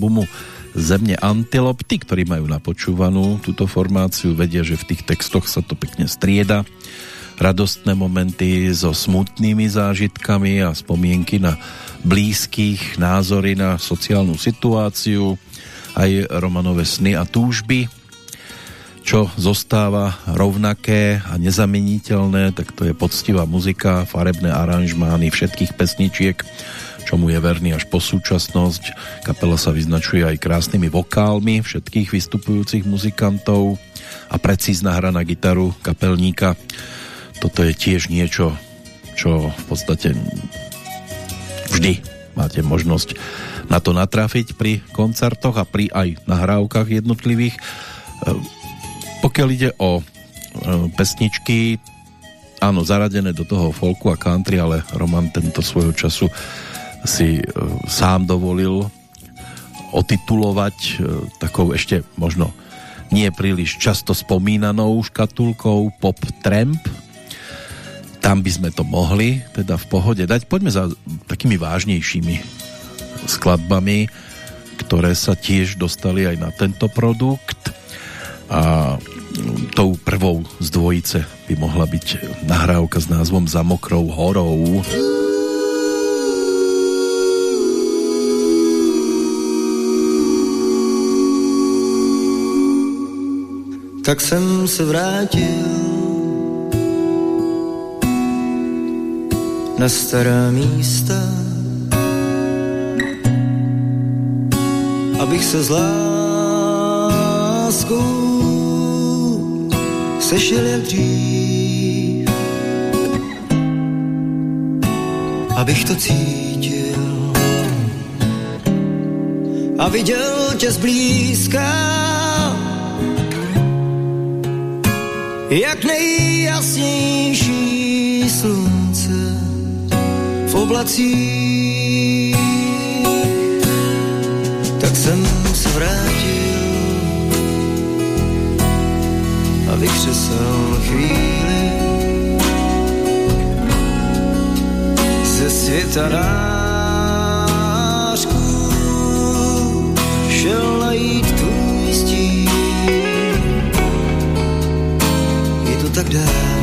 Albumu Zemne Antilop. Tí, ktorí majú napočúvanú túto formáciu, vedia, že v tých textoch sa to pekne strieda. Radostné momenty so smutnými zážitkami a spomienky na blízkych, názory na sociálnu situáciu, aj Romanové sny a túžby. čo zostáva rovnaké a nezameniteľné, tak to je poctivá muzika, farebné aranžmány všetkých pesničiek, čomu je verný až po súčasnosť. Kapela sa vyznačuje aj krásnymi vokálmi všetkých vystupujúcich muzikantov a precízna hra na gitaru kapelníka. Toto je tiež niečo, čo v podstate vždy máte možnosť na to natrafiť pri koncertoch a pri aj nahrávkach jednotlivých pokiaľ ide o e, pesničky, áno, zaradené do toho folku a country, ale Roman tento svojho času si e, sám dovolil otitulovať e, takou ešte možno nie príliš často spomínanou škatulkou Pop Tramp. Tam by sme to mohli teda v pohode dať. Poďme za takými vážnejšími skladbami, ktoré sa tiež dostali aj na tento produkt a tou prvou z dvojice by mohla byť nahrávka s názvom Za mokrou horou. Tak jsem se vrátil na stará místa, abych se z láskou sešel jak dřív, abych to cítil. A viděl tě zblízka, jak nejjasnější slunce v oblacích, tak jsem se vrátil a vykřesal chvíli ze světa nářků šel najít tvůj stín. Tak dávno,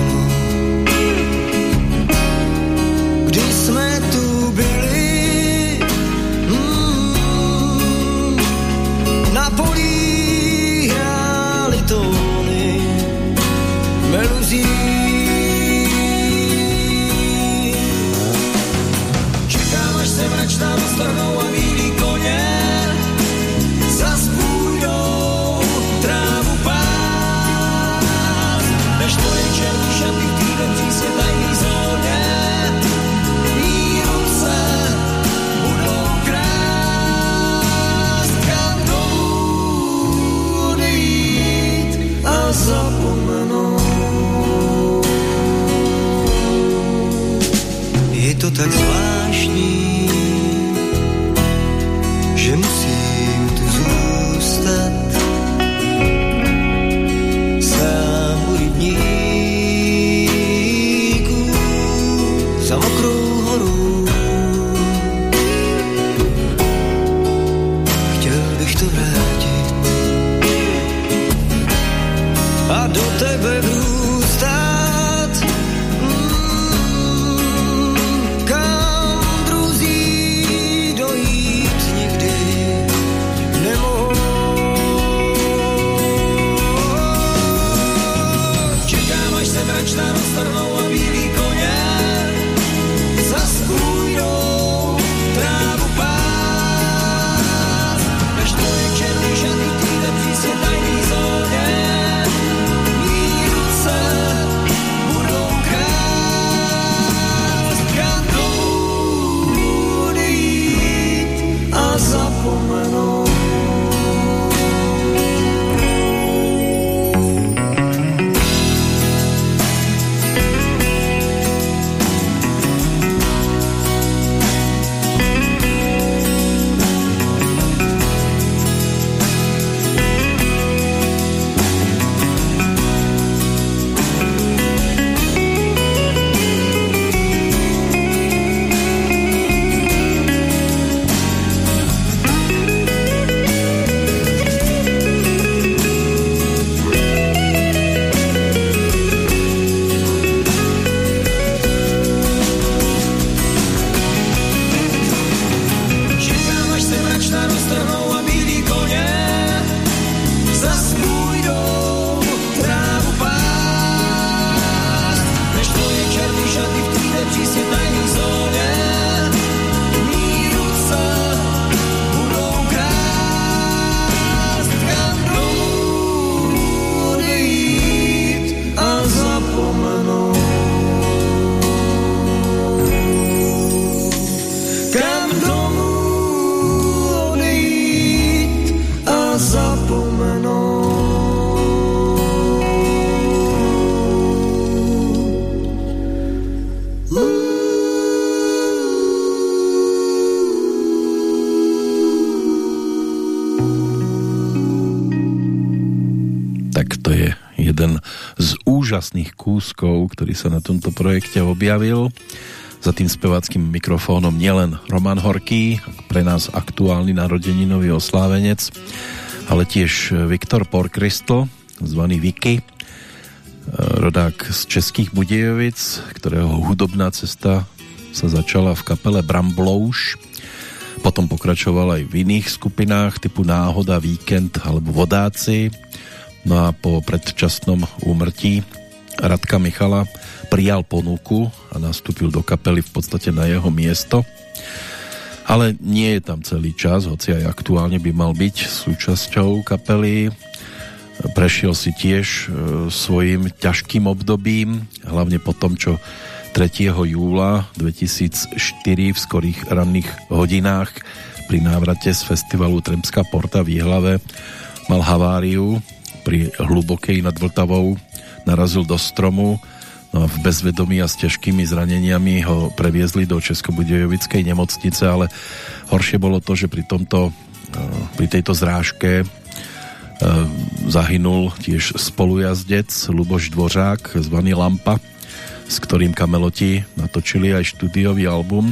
to tak úžasných kúskov, ktorý sa na tomto projekte objavil. Za tým spevackým mikrofónom nielen Roman Horký, pre nás aktuálny narodeninový oslávenec, ale tiež Viktor Porkristl, zvaný Vicky, rodák z Českých Budějovic, ktorého hudobná cesta sa začala v kapele Bramblouš, potom pokračoval aj v iných skupinách typu Náhoda, Víkend alebo Vodáci, no a po predčasnom úmrtí Radka Michala prijal ponuku a nastúpil do kapely v podstate na jeho miesto. Ale nie je tam celý čas, hoci aj aktuálne by mal byť súčasťou kapely. Prešiel si tiež e, svojim ťažkým obdobím, hlavne po tom, čo 3. júla 2004 v skorých ranných hodinách pri návrate z festivalu Tremská porta v Jihlave mal haváriu pri hlubokej nad Vltavou narazil do stromu no a v bezvedomí a s ťažkými zraneniami ho previezli do Českobudejovickej nemocnice, ale horšie bolo to, že pri tomto eh, pri tejto zrážke eh, zahynul tiež spolujazdec Luboš Dvořák, zvaný Lampa, s ktorým kameloti natočili aj štúdiový album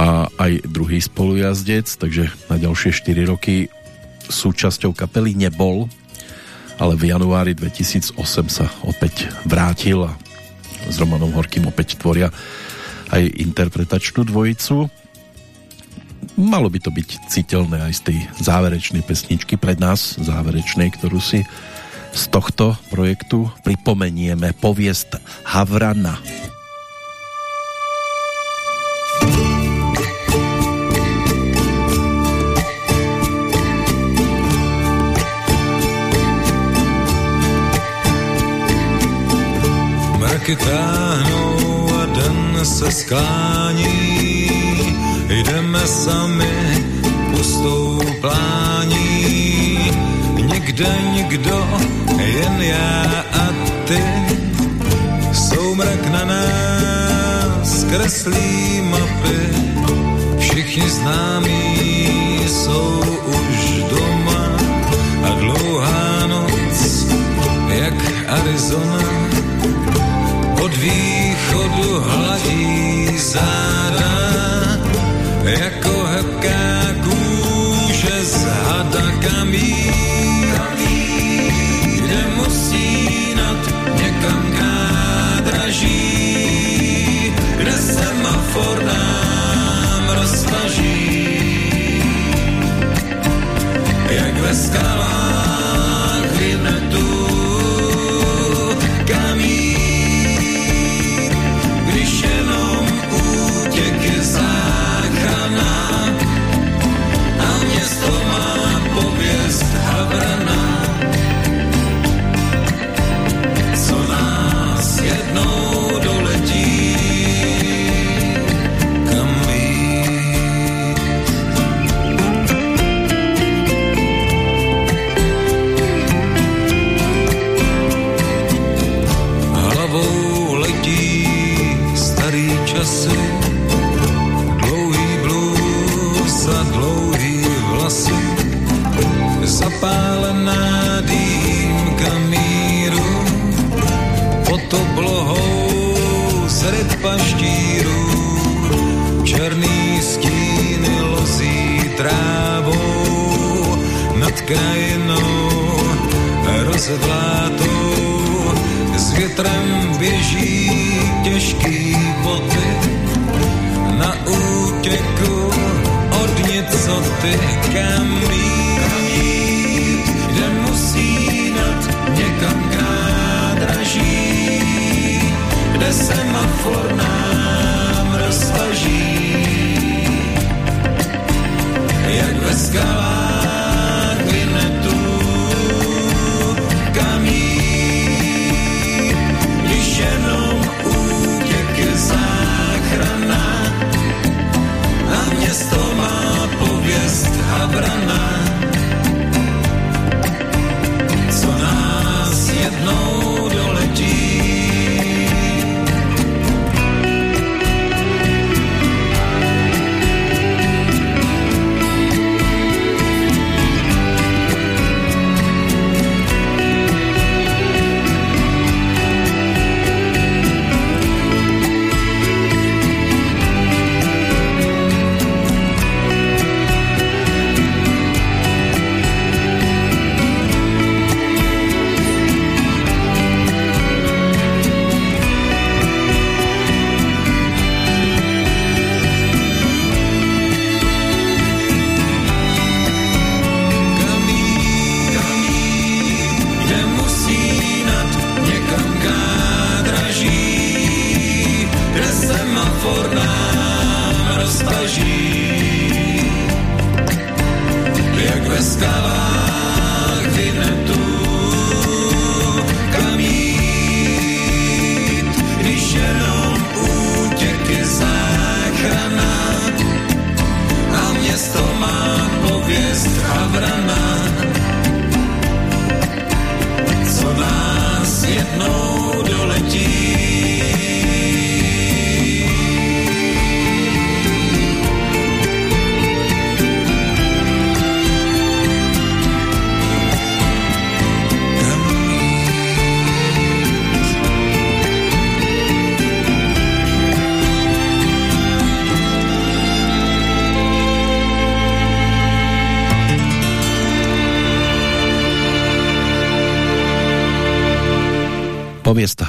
a aj druhý spolujazdec, takže na ďalšie 4 roky súčasťou kapely nebol, ale v januári 2008 sa opäť vrátil a s Romanom Horkým opäť tvoria aj interpretačnú dvojicu. Malo by to byť citeľné aj z tej záverečnej pesničky pred nás, záverečnej, ktorú si z tohto projektu pripomenieme poviest Havrana. Havrana Táhnou a den se sklání, jdeme sami pustou plání. Někde nikdo, jen já a ty, soumrak na nás kreslí mapy, všichni známí jsou už doma. A dlouhá noc, jak Arizona od východu hladí záda, jako hebká kůže z hada kamí. Musí nad někam nádraží, kde semafor nám roztaží. Jak ve skalách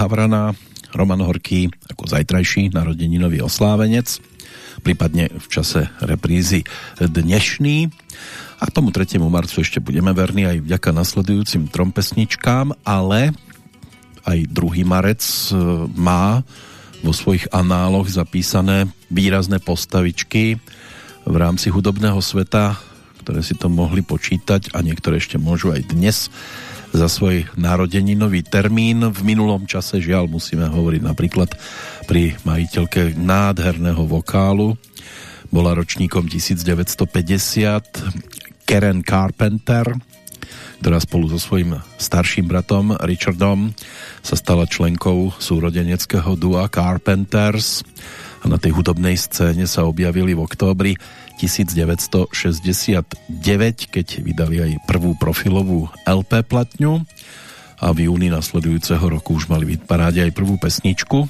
Havrana, Roman Horký ako zajtrajší narodeninový oslávenec, prípadne v čase reprízy dnešný. A tomu 3. marcu ešte budeme verní aj vďaka nasledujúcim trom pesničkám, ale aj 2. marec e, má vo svojich análoch zapísané výrazné postavičky v rámci hudobného sveta, ktoré si to mohli počítať a niektoré ešte môžu aj dnes za svoj narodeninový termín. V minulom čase žiaľ musíme hovoriť napríklad pri majiteľke nádherného vokálu. Bola ročníkom 1950 Karen Carpenter, ktorá spolu so svojím starším bratom Richardom sa stala členkou súrodeneckého dua Carpenters a na tej hudobnej scéne sa objavili v októbri 1969, keď vydali aj prvú profilovú LP platňu. A v júni nasledujúceho roku už mali paráde aj prvú pesničku.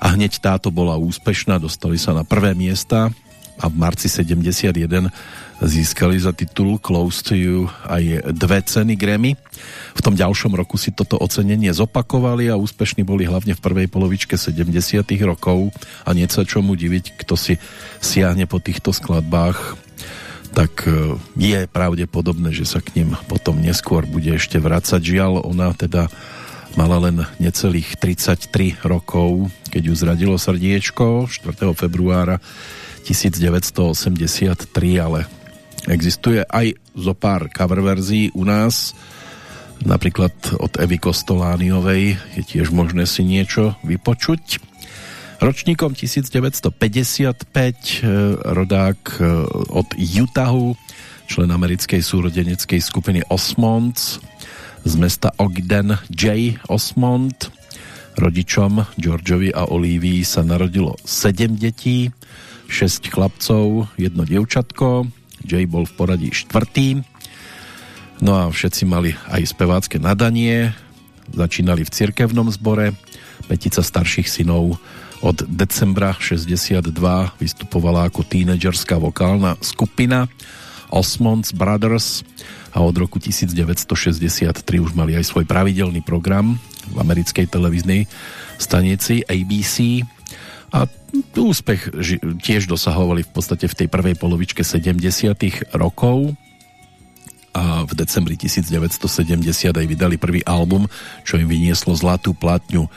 A hneď táto bola úspešná, dostali sa na prvé miesta a v marci 71 získali za titul Close to You aj dve ceny Grammy. V tom ďalšom roku si toto ocenenie zopakovali a úspešní boli hlavne v prvej polovičke 70 rokov a nie sa čomu diviť, kto si siahne po týchto skladbách tak e, je pravdepodobné, že sa k ním potom neskôr bude ešte vrácať. Žiaľ, ona teda mala len necelých 33 rokov, keď ju zradilo srdiečko 4. februára 1983, ale existuje aj zo pár cover verzií u nás, napríklad od Evy Kostolániovej je tiež možné si niečo vypočuť. Ročníkom 1955 eh, rodák eh, od Utahu, člen americkej súrodeneckej skupiny Osmonds z mesta Ogden J. Osmond. Rodičom Georgeovi a Olivii sa narodilo 7 detí, 6 chlapcov, jedno dievčatko. Jay bol v poradí štvrtý. No a všetci mali aj spevácké nadanie, začínali v cirkevnom zbore, petica starších synov od decembra 62 vystupovala ako tínedžerská vokálna skupina Osmonds Brothers a od roku 1963 už mali aj svoj pravidelný program v americkej televíznej stanici ABC a úspech tiež dosahovali v podstate v tej prvej polovičke 70 rokov a v decembri 1970 aj vydali prvý album, čo im vynieslo zlatú platňu.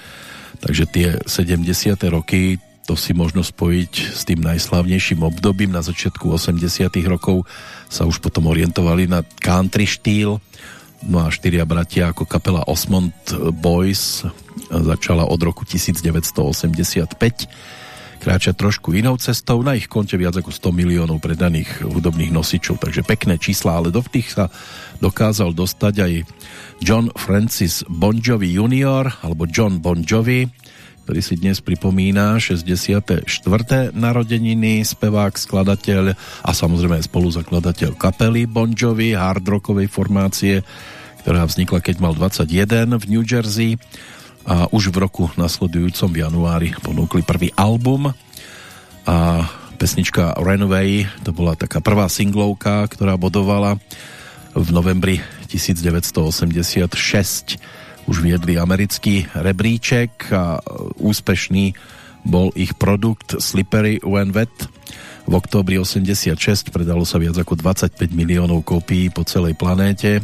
Takže tie 70. roky to si možno spojiť s tým najslavnejším obdobím. Na začiatku 80. rokov sa už potom orientovali na country štýl. No a štyria bratia ako kapela Osmond Boys začala od roku 1985 kráča trošku inou cestou. Na ich konte viac ako 100 miliónov predaných hudobných nosičov, takže pekné čísla, ale do tých sa dokázal dostať aj John Francis Bon Jovi Jr. alebo John Bon Jovi, ktorý si dnes pripomína 64. narodeniny, spevák, skladateľ a samozrejme spoluzakladateľ kapely Bon Jovi, hard rockovej formácie, ktorá vznikla, keď mal 21 v New Jersey a už v roku nasledujúcom v januári ponúkli prvý album. A pesnička Runaway to bola taká prvá singlovka, ktorá bodovala v novembri 1986 už viedli americký rebríček a úspešný bol ich produkt Slippery When Wet. V októbri 86 predalo sa viac ako 25 miliónov kópií po celej planéte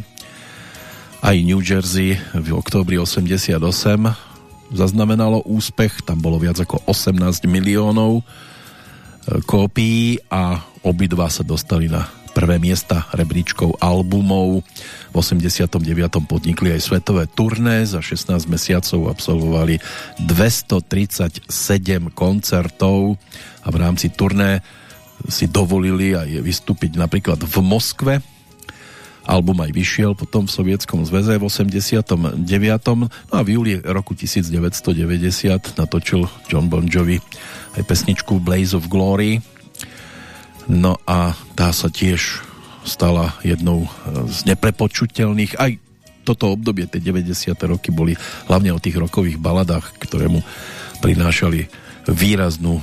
aj New Jersey v októbri 88 zaznamenalo úspech, tam bolo viac ako 18 miliónov e, kópií a obidva sa dostali na prvé miesta rebríčkov albumov. V 89. podnikli aj svetové turné, za 16 mesiacov absolvovali 237 koncertov a v rámci turné si dovolili aj vystúpiť napríklad v Moskve. Album aj vyšiel potom v Sovietskom zväze v 89. No a v júli roku 1990 natočil John Bon Jovi aj pesničku Blaze of Glory. No a tá sa tiež stala jednou z neprepočuteľných aj toto obdobie, tie 90. roky boli hlavne o tých rokových baladách, ktoré mu prinášali výraznú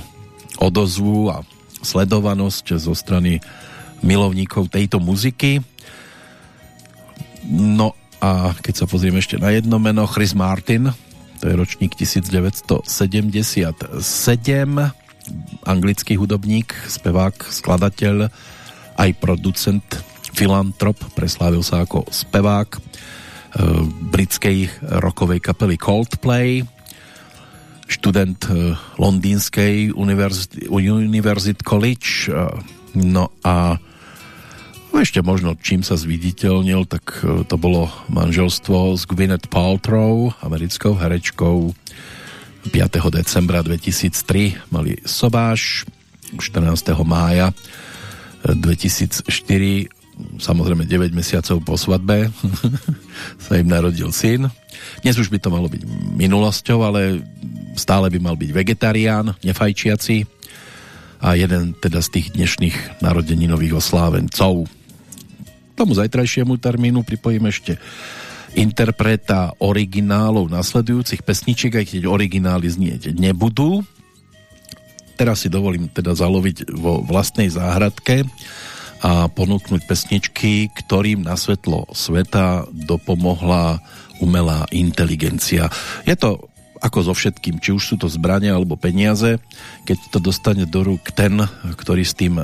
odozvu a sledovanosť zo strany milovníkov tejto muziky. No a keď sa pozrieme ešte na jedno meno, Chris Martin, to je ročník 1977, anglický hudobník, spevák, skladateľ, aj producent, filantrop, preslávil sa ako spevák e, britskej rokovej kapely Coldplay, študent e, londýnskej University, University College. E, no a ešte možno čím sa zviditeľnil, tak e, to bolo manželstvo s Gwyneth Paltrow, americkou herečkou 5. decembra 2003 mali sobáš 14. mája 2004 samozrejme 9 mesiacov po svadbe sa im narodil syn. Dnes už by to malo byť minulosťou, ale stále by mal byť vegetarián, nefajčiaci a jeden teda z tých dnešných narodeninových oslávencov. Tomu zajtrajšiemu termínu pripojím ešte interpreta originálov nasledujúcich pesničiek, aj keď originály znieť nebudú. Teraz si dovolím teda zaloviť vo vlastnej záhradke a ponúknuť pesničky, ktorým na svetlo sveta dopomohla umelá inteligencia. Je to ako so všetkým, či už sú to zbrania alebo peniaze, keď to dostane do rúk ten, ktorý s tým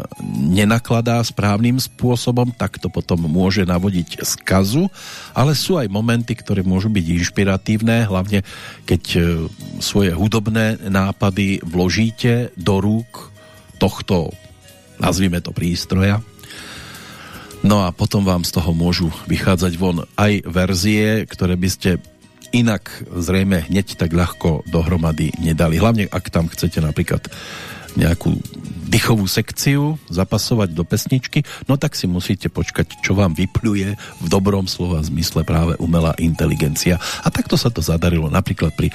nenakladá správnym spôsobom, tak to potom môže navodiť skazu, ale sú aj momenty, ktoré môžu byť inšpiratívne, hlavne keď e, svoje hudobné nápady vložíte do rúk tohto, nazvime to prístroja, No a potom vám z toho môžu vychádzať von aj verzie, ktoré by ste inak zrejme hneď tak ľahko dohromady nedali. Hlavne ak tam chcete napríklad nejakú dychovú sekciu zapasovať do pesničky, no tak si musíte počkať, čo vám vypluje v dobrom slova zmysle práve umelá inteligencia. A takto sa to zadarilo napríklad pri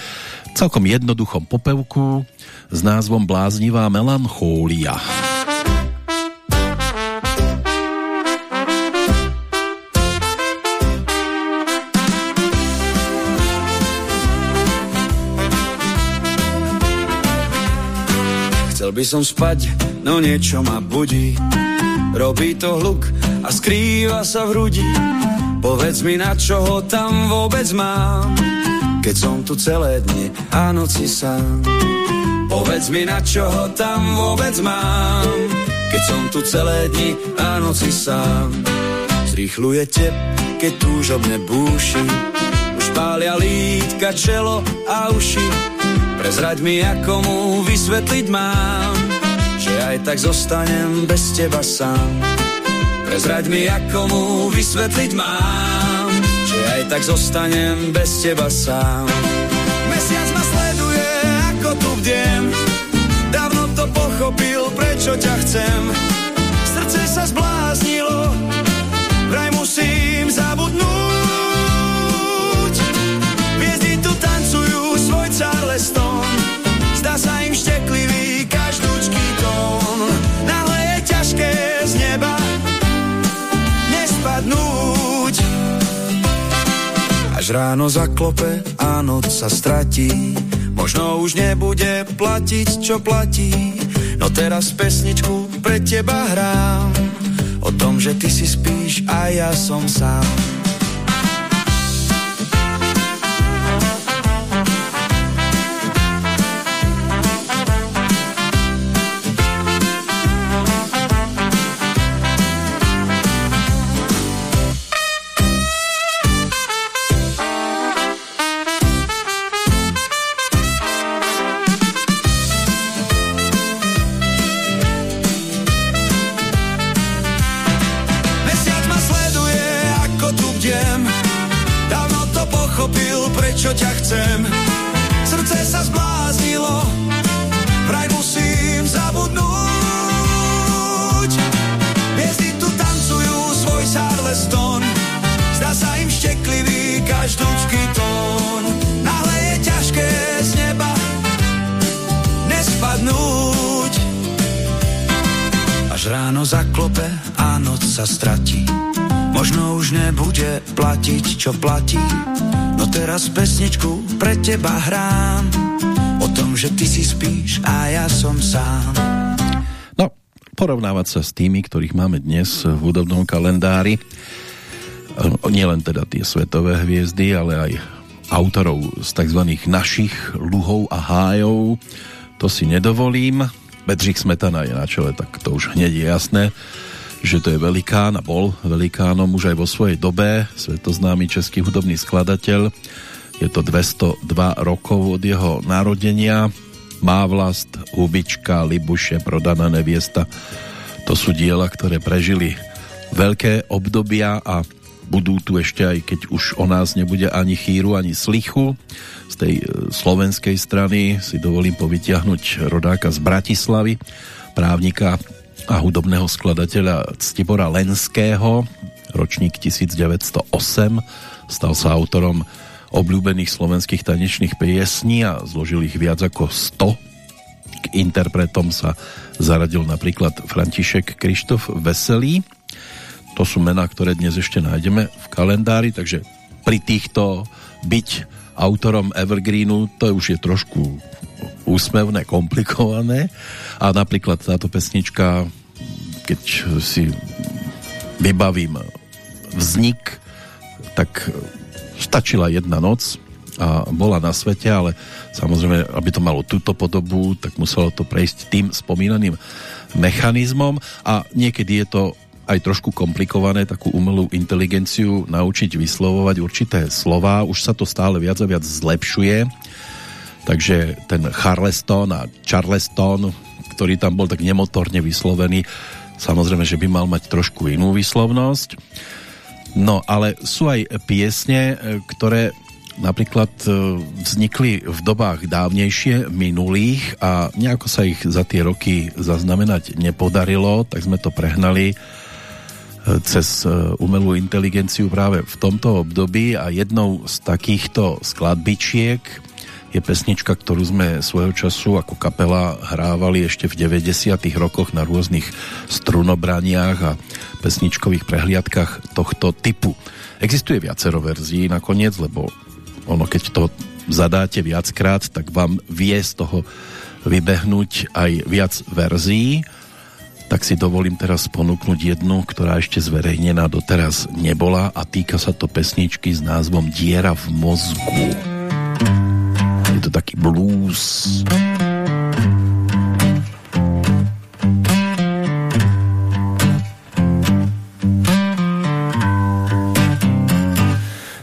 celkom jednoduchom popevku s názvom Bláznivá melanchólia. By som spať, no niečo ma budí. Robí to hluk a skrýva sa v hrudi. Povedz mi, na čo ho tam vôbec mám, keď som tu celé dni a noci sám. Povedz mi, na čo ho tam vôbec mám, keď som tu celé dni a noci sám. Zrýchluje tep, keď túžobne búši, už pália lítka, čelo a uši Prezrať mi, ako mu vysvetliť mám, že aj tak zostanem bez teba sám. Prezrať mi, ako mu vysvetliť mám, že aj tak zostanem bez teba sám. Mesiac ma sleduje, ako tu bdiem, dávno to pochopil, prečo ťa chcem. Srdce sa zbláznilo, charleston, zdá sa im šteklivý každúčký tón. Nahle je ťažké z neba nespadnúť. Až ráno zaklope a noc sa stratí, možno už nebude platiť, čo platí. No teraz pesničku pre teba hrám, o tom, že ty si spíš a ja som sám. Čo platí. No teraz pesničku pre teba hrám. O tom, že ty si spíš a ja som sám. No, porovnávať sa s tými, ktorých máme dnes v hudobnom kalendári, nielen teda tie svetové hviezdy, ale aj autorov z tzv. našich luhov a hájov, to si nedovolím. Bedřich Smetana je na čele, tak to už hneď je jasné, že to je velikán a bol velikánom už aj vo svojej dobe, svetoznámy český hudobný skladateľ. Je to 202 rokov od jeho narodenia. Má vlast, hubička, libuše, prodaná neviesta. To sú diela, ktoré prežili veľké obdobia a budú tu ešte aj keď už o nás nebude ani chýru, ani slichu. Z tej e, slovenskej strany si dovolím povytiahnuť rodáka z Bratislavy, právnika a hudobného skladateľa Ctibora Lenského, ročník 1908, stal sa autorom obľúbených slovenských tanečných piesní a zložil ich viac ako 100. K interpretom sa zaradil napríklad František Krištof Veselý, to sú mená, ktoré dnes ešte nájdeme v kalendári, takže pri týchto byť autorom Evergreenu, to už je trošku úsmevné, komplikované a napríklad táto pesnička, keď si vybavím vznik, tak stačila jedna noc a bola na svete, ale samozrejme, aby to malo túto podobu, tak muselo to prejsť tým spomínaným mechanizmom a niekedy je to aj trošku komplikované takú umelú inteligenciu naučiť vyslovovať určité slova. Už sa to stále viac a viac zlepšuje. Takže ten Charleston a Charleston, ktorý tam bol tak nemotorne vyslovený, samozrejme, že by mal mať trošku inú vyslovnosť. No, ale sú aj piesne, ktoré napríklad e, vznikli v dobách dávnejšie, minulých a nejako sa ich za tie roky zaznamenať nepodarilo, tak sme to prehnali cez e, umelú inteligenciu práve v tomto období a jednou z takýchto skladbičiek je pesnička, ktorú sme svojho času ako kapela hrávali ešte v 90. rokoch na rôznych strunobraniach a pesničkových prehliadkach tohto typu. Existuje viacero verzií nakoniec, lebo ono keď to zadáte viackrát, tak vám vie z toho vybehnúť aj viac verzií tak si dovolím teraz ponúknuť jednu, ktorá ešte zverejnená doteraz nebola a týka sa to pesničky s názvom Diera v mozgu. Je to taký blues.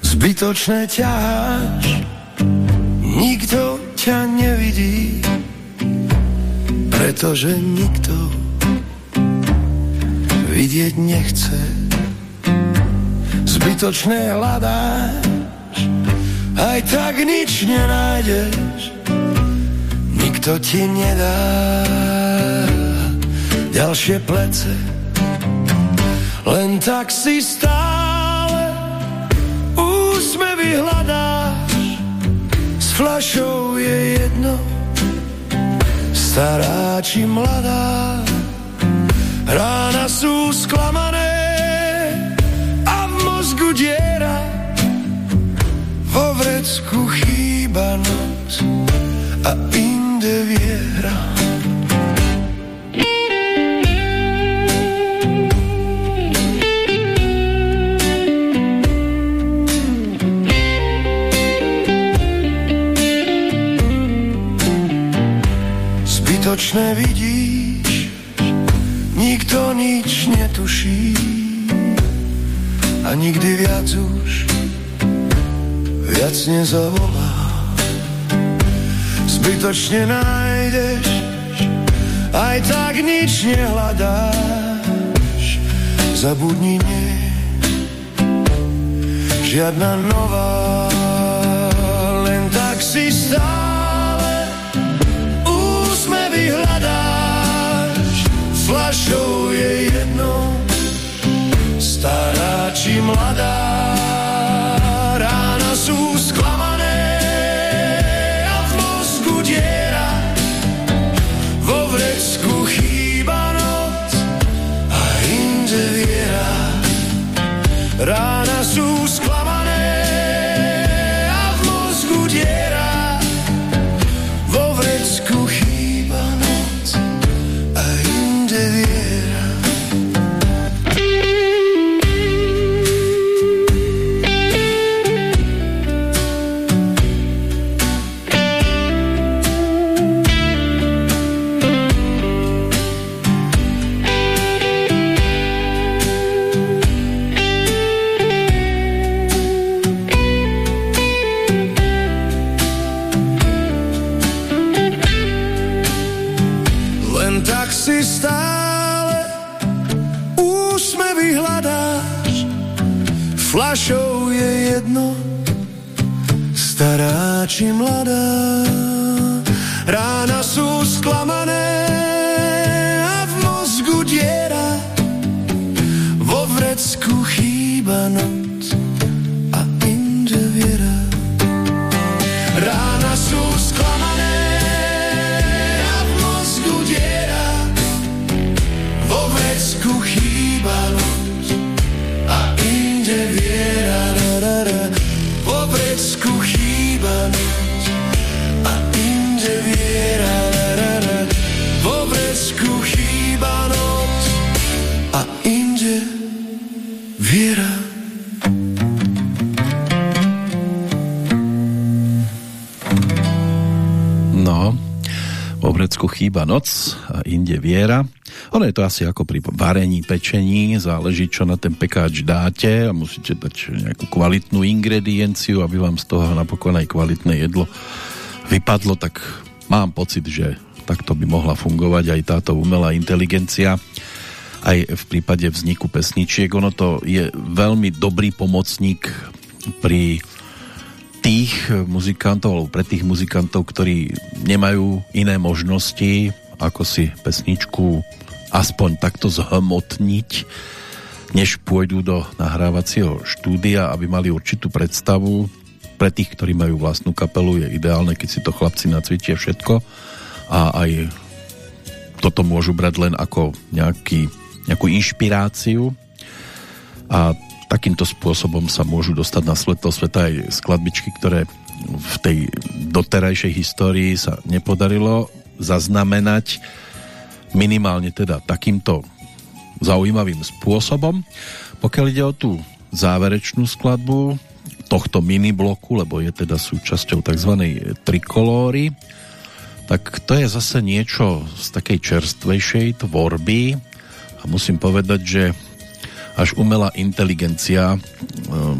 Zbytočné ťaháš, nikto ťa nevidí, pretože nikto vidieť nechce. Zbytočné hľadáš, aj tak nič nenájdeš. Nikto ti nedá ďalšie plece. Len tak si stále úsmevy hľadáš. S flašou je jedno, stará či mladá Rána sú sklamané Vo vrecku chýba noc a inde viera. Zbytočné vidí nikto nič netuší a nikdy viac už viac nezavolá. Zbytočne nájdeš, aj tak nič nehľadáš. Zabudni nie, žiadna nová tak si stále úsmevy hľadáš. Flašou je jedno, stará či mladá. Viera. Ono je to asi ako pri varení, pečení, záleží čo na ten pekáč dáte a musíte dať nejakú kvalitnú ingredienciu, aby vám z toho napokon aj kvalitné jedlo vypadlo, tak mám pocit, že takto by mohla fungovať aj táto umelá inteligencia aj v prípade vzniku pesničiek. Ono to je veľmi dobrý pomocník pri tých muzikantov, alebo pre tých muzikantov, ktorí nemajú iné možnosti, ako si pesničku aspoň takto zhmotniť, než pôjdu do nahrávacieho štúdia, aby mali určitú predstavu. Pre tých, ktorí majú vlastnú kapelu, je ideálne, keď si to chlapci nacvičia všetko a aj toto môžu brať len ako nejaký, nejakú inšpiráciu a takýmto spôsobom sa môžu dostať na svetlo sveta aj skladbičky, ktoré v tej doterajšej histórii sa nepodarilo zaznamenať minimálne teda takýmto zaujímavým spôsobom. Pokiaľ ide o tú záverečnú skladbu tohto mini bloku, lebo je teda súčasťou tzv. trikolóry, tak to je zase niečo z takej čerstvejšej tvorby a musím povedať, že až umelá inteligencia um,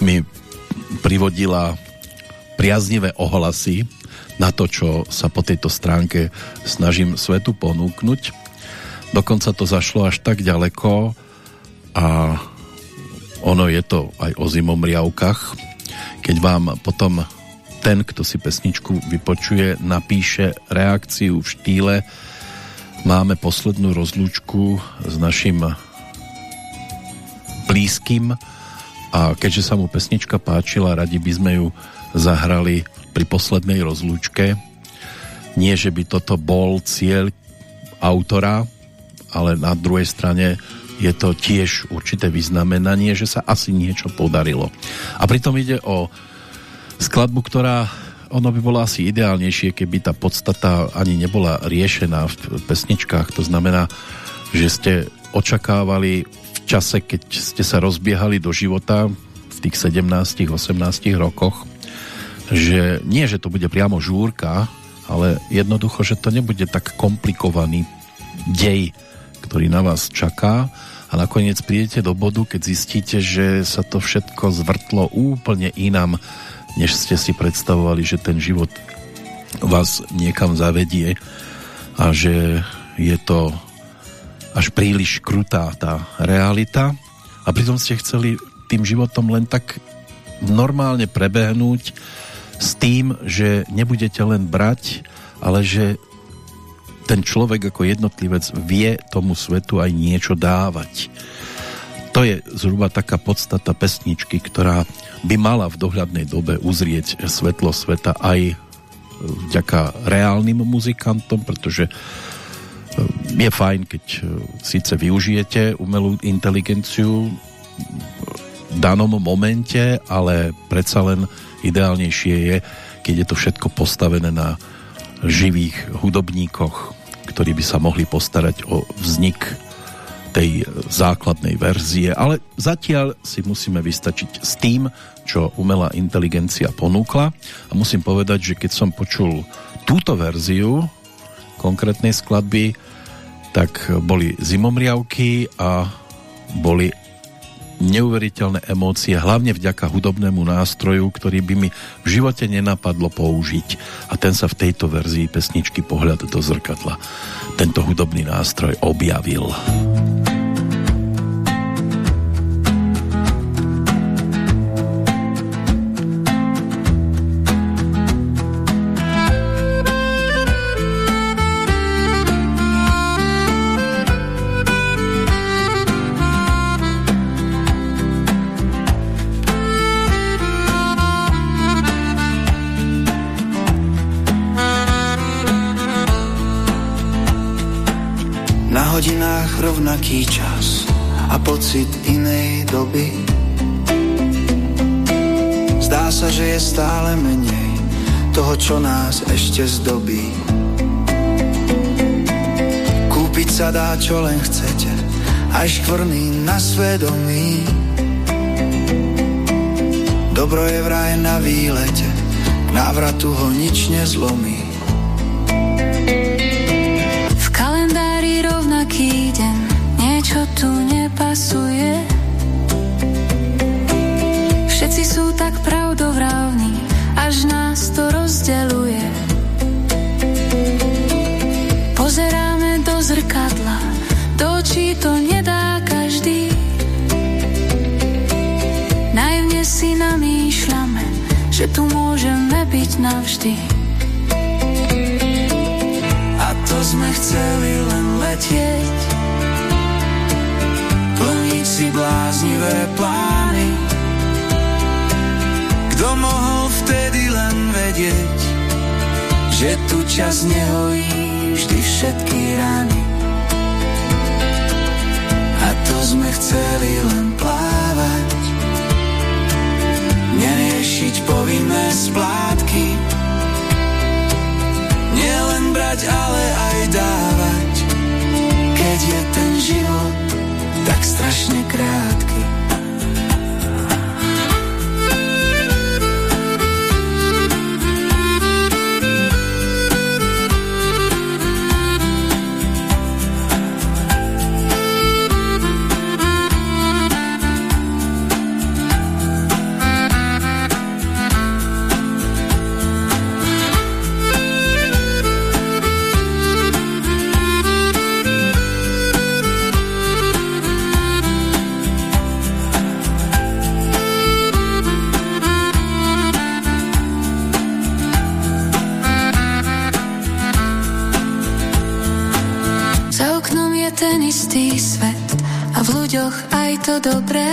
mi privodila priaznivé ohlasy na to, čo sa po tejto stránke snažím svetu ponúknuť. Dokonca to zašlo až tak ďaleko a ono je to aj o zimomriavkách. Keď vám potom ten, kto si pesničku vypočuje, napíše reakciu v štýle máme poslednú rozlúčku s našim blízkym a keďže sa mu pesnička páčila, radi by sme ju zahrali pri poslednej rozlúčke. Nie, že by toto bol cieľ autora, ale na druhej strane je to tiež určité vyznamenanie, že sa asi niečo podarilo. A pritom ide o skladbu, ktorá ono by bolo asi ideálnejšie, keby tá podstata ani nebola riešená v pesničkách. To znamená, že ste očakávali v čase, keď ste sa rozbiehali do života v tých 17-18 rokoch, že nie, že to bude priamo žúrka, ale jednoducho, že to nebude tak komplikovaný dej, ktorý na vás čaká. A nakoniec prídete do bodu, keď zistíte, že sa to všetko zvrtlo úplne inám, než ste si predstavovali, že ten život vás niekam zavedie a že je to až príliš krutá tá realita. A pritom ste chceli tým životom len tak normálne prebehnúť s tým, že nebudete len brať, ale že ten človek ako jednotlivec vie tomu svetu aj niečo dávať. To je zhruba taká podstata pesničky, ktorá by mala v dohľadnej dobe uzrieť svetlo sveta aj vďaka reálnym muzikantom, pretože je fajn, keď síce využijete umelú inteligenciu v danom momente, ale predsa len ideálnejšie je, keď je to všetko postavené na živých hudobníkoch, ktorí by sa mohli postarať o vznik tej základnej verzie, ale zatiaľ si musíme vystačiť s tým, čo umelá inteligencia ponúkla. A musím povedať, že keď som počul túto verziu konkrétnej skladby, tak boli zimomriavky a boli neuveriteľné emócie, hlavne vďaka hudobnému nástroju, ktorý by mi v živote nenapadlo použiť. A ten sa v tejto verzii pesničky Pohľad do zrkadla tento hudobný nástroj objavil. Rovnaký čas a pocit inej doby. Zdá sa, že je stále menej toho, čo nás ešte zdobí. Kúpiť sa dá, čo len chcete, aj škvrný na svedomí. Dobro je vraj na výlete, návratu ho nič nezlomí. Tu nepasuje. Všetci sú tak pravdovravní, až nás to rozdeluje. Pozeráme do zrkadla, do očí to nedá každý. Najvne si namýšľame, že tu môžeme byť navždy. A to sme chceli len letieť si bláznivé plány. Kto mohol vtedy len vedieť, že tu čas nehojí vždy všetky rány. A to sme chceli len plávať, neriešiť povinné splátky. Nielen brať, ale aj dávať, keď je ten život tak strašne krátky. A ľuďoch aj to dobré.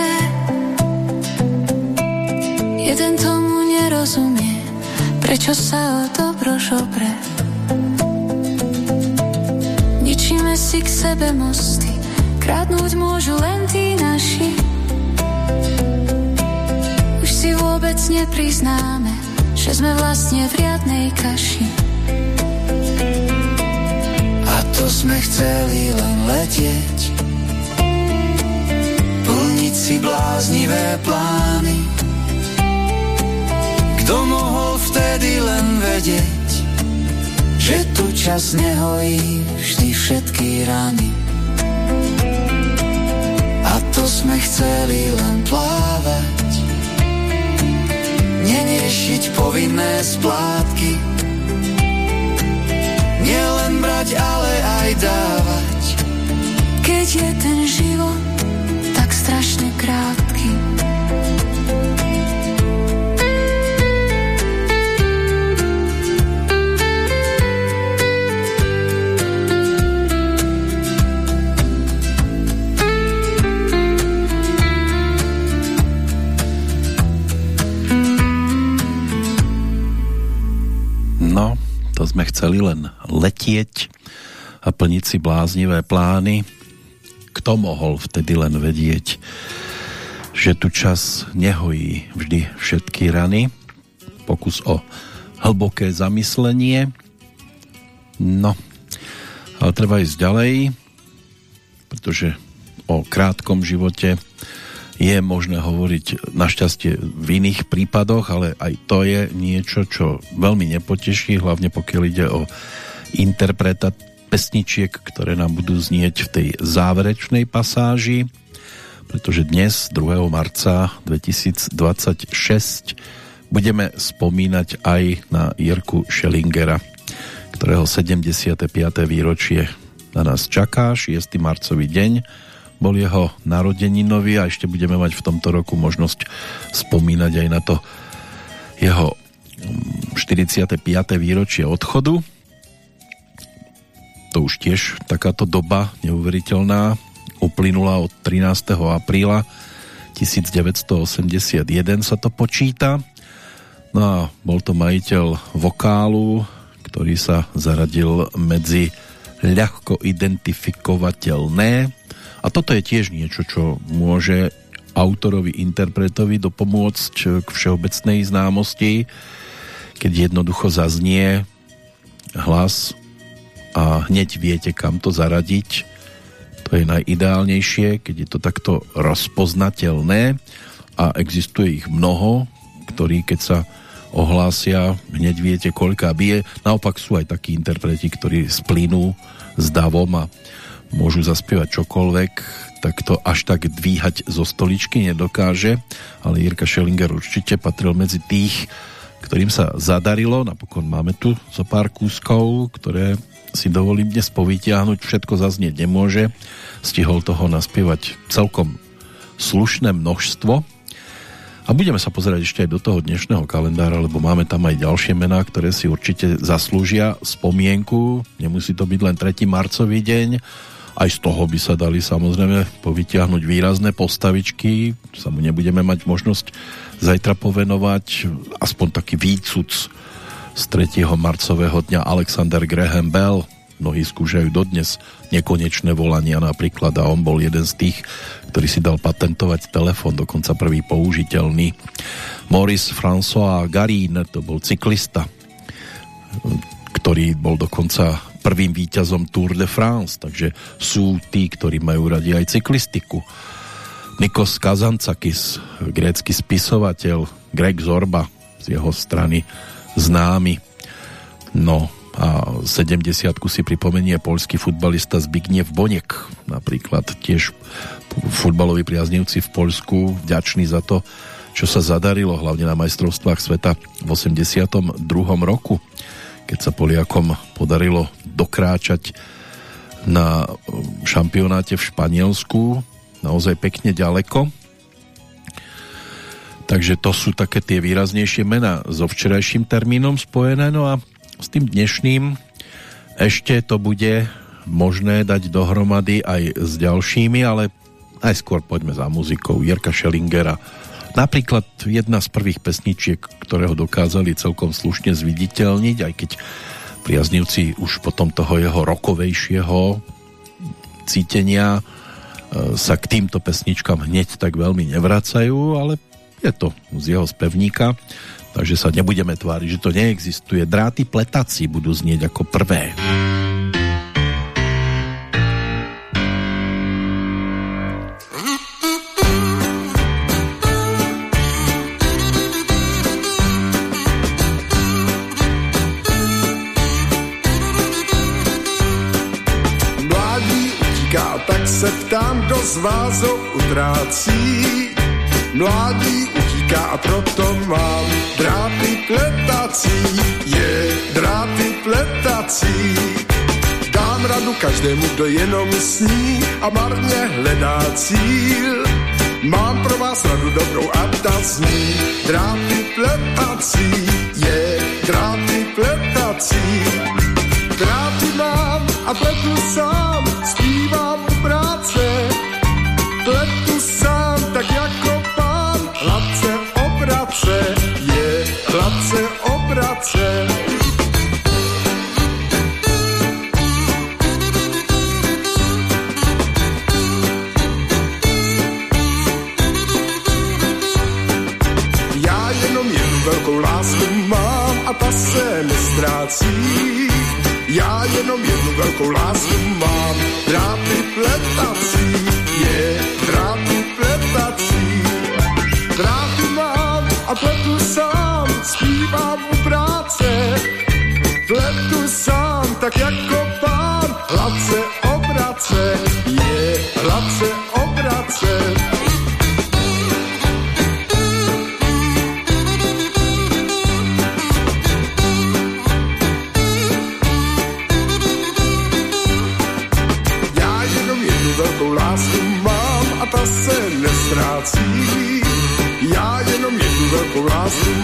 Jeden tomu nerozumie, prečo sa o dobro žobre. Ničíme si k sebe mosty, kradnúť môžu len tí naši. Už si vôbec nepriznáme, že sme vlastne v riadnej kaši to sme chceli len letieť si bláznivé plány. Kto mohol vtedy len vedieť Že tu čas nehojí vždy všetky rany A to sme chceli len plávať Neriešiť povinné splátky. Nielen brať, ale aj dávať. Keď je ten život tak strašne krátky. No, to sme chceli len letieť a plniť si bláznivé plány. Kto mohol vtedy len vedieť, že tu čas nehojí vždy všetky rany. Pokus o hlboké zamyslenie. No, ale treba ísť ďalej, pretože o krátkom živote je možné hovoriť našťastie v iných prípadoch, ale aj to je niečo, čo veľmi nepoteší, hlavne pokiaľ ide o interpreta pesničiek, ktoré nám budú znieť v tej záverečnej pasáži, pretože dnes, 2. marca 2026, budeme spomínať aj na Jirku Schellingera, ktorého 75. výročie na nás čaká, 6. marcový deň, bol jeho narodeninový a ešte budeme mať v tomto roku možnosť spomínať aj na to jeho 45. Mm, výročie odchodu. To už tiež takáto doba neuveriteľná uplynula od 13. apríla 1981 sa to počíta. No a bol to majiteľ vokálu, ktorý sa zaradil medzi ľahko identifikovateľné a toto je tiež niečo, čo môže autorovi, interpretovi dopomôcť k všeobecnej známosti, keď jednoducho zaznie hlas a hneď viete, kam to zaradiť. To je najideálnejšie, keď je to takto rozpoznateľné a existuje ich mnoho, ktorí keď sa ohlásia, hneď viete, koľká bije. Naopak sú aj takí interpreti, ktorí splínu s davom a môžu zaspievať čokoľvek, tak to až tak dvíhať zo stoličky nedokáže, ale Jirka Schellinger určite patril medzi tých, ktorým sa zadarilo. Napokon máme tu zo pár kúskov, ktoré si dovolím dnes povytiahnuť, všetko zaznieť nemôže. Stihol toho naspievať celkom slušné množstvo. A budeme sa pozerať ešte aj do toho dnešného kalendára, lebo máme tam aj ďalšie mená, ktoré si určite zaslúžia spomienku. Nemusí to byť len 3. marcový deň, aj z toho by sa dali samozrejme povytiahnuť výrazné postavičky. Sa mu nebudeme mať možnosť zajtra povenovať. Aspoň taký výcud z 3. marcového dňa Alexander Graham Bell. Mnohí skúšajú dodnes nekonečné volania napríklad a on bol jeden z tých, ktorý si dal patentovať telefon, dokonca prvý použiteľný. Maurice François Garín, to bol cyklista, ktorý bol dokonca prvým víťazom Tour de France, takže sú tí, ktorí majú radi aj cyklistiku. Nikos Kazancakis, grécky spisovateľ, Greg Zorba z jeho strany známy. No a 70 si pripomenie polský futbalista Zbigniew Boniek, napríklad tiež futbaloví priaznivci v Polsku, vďační za to, čo sa zadarilo hlavne na majstrovstvách sveta v 82. roku keď sa Poliakom podarilo dokráčať na šampionáte v Španielsku naozaj pekne ďaleko. Takže to sú také tie výraznejšie mená so včerajším termínom spojené. No a s tým dnešným ešte to bude možné dať dohromady aj s ďalšími, ale najskôr poďme za muzikou Jirka Schellingera Napríklad jedna z prvých pesničiek, ktoré ho dokázali celkom slušne zviditeľniť, aj keď priaznivci už potom toho jeho rokovejšieho cítenia e, sa k týmto pesničkám hneď tak veľmi nevracajú, ale je to z jeho spevníka, takže sa nebudeme tváriť, že to neexistuje. Dráty pletací budú znieť ako prvé. se ptám, kdo z vás ho utrácí. Mládí utíká a proto mám dráty pletací, je dráty pletací. Dám radu každému, kdo jenom sní a marně hledá cíl. Mám pro vás radu dobrou a ta zní dráty pletací, je dráty pletací. Dráty mám a pletu sám, zpívám u práce. Nestrácí. Já jenom jednu velkou lásku mám, drápy pletací, je drápy pletací. Drápy mám a pletu sám, zpívám u práce, pletu sám, tak jako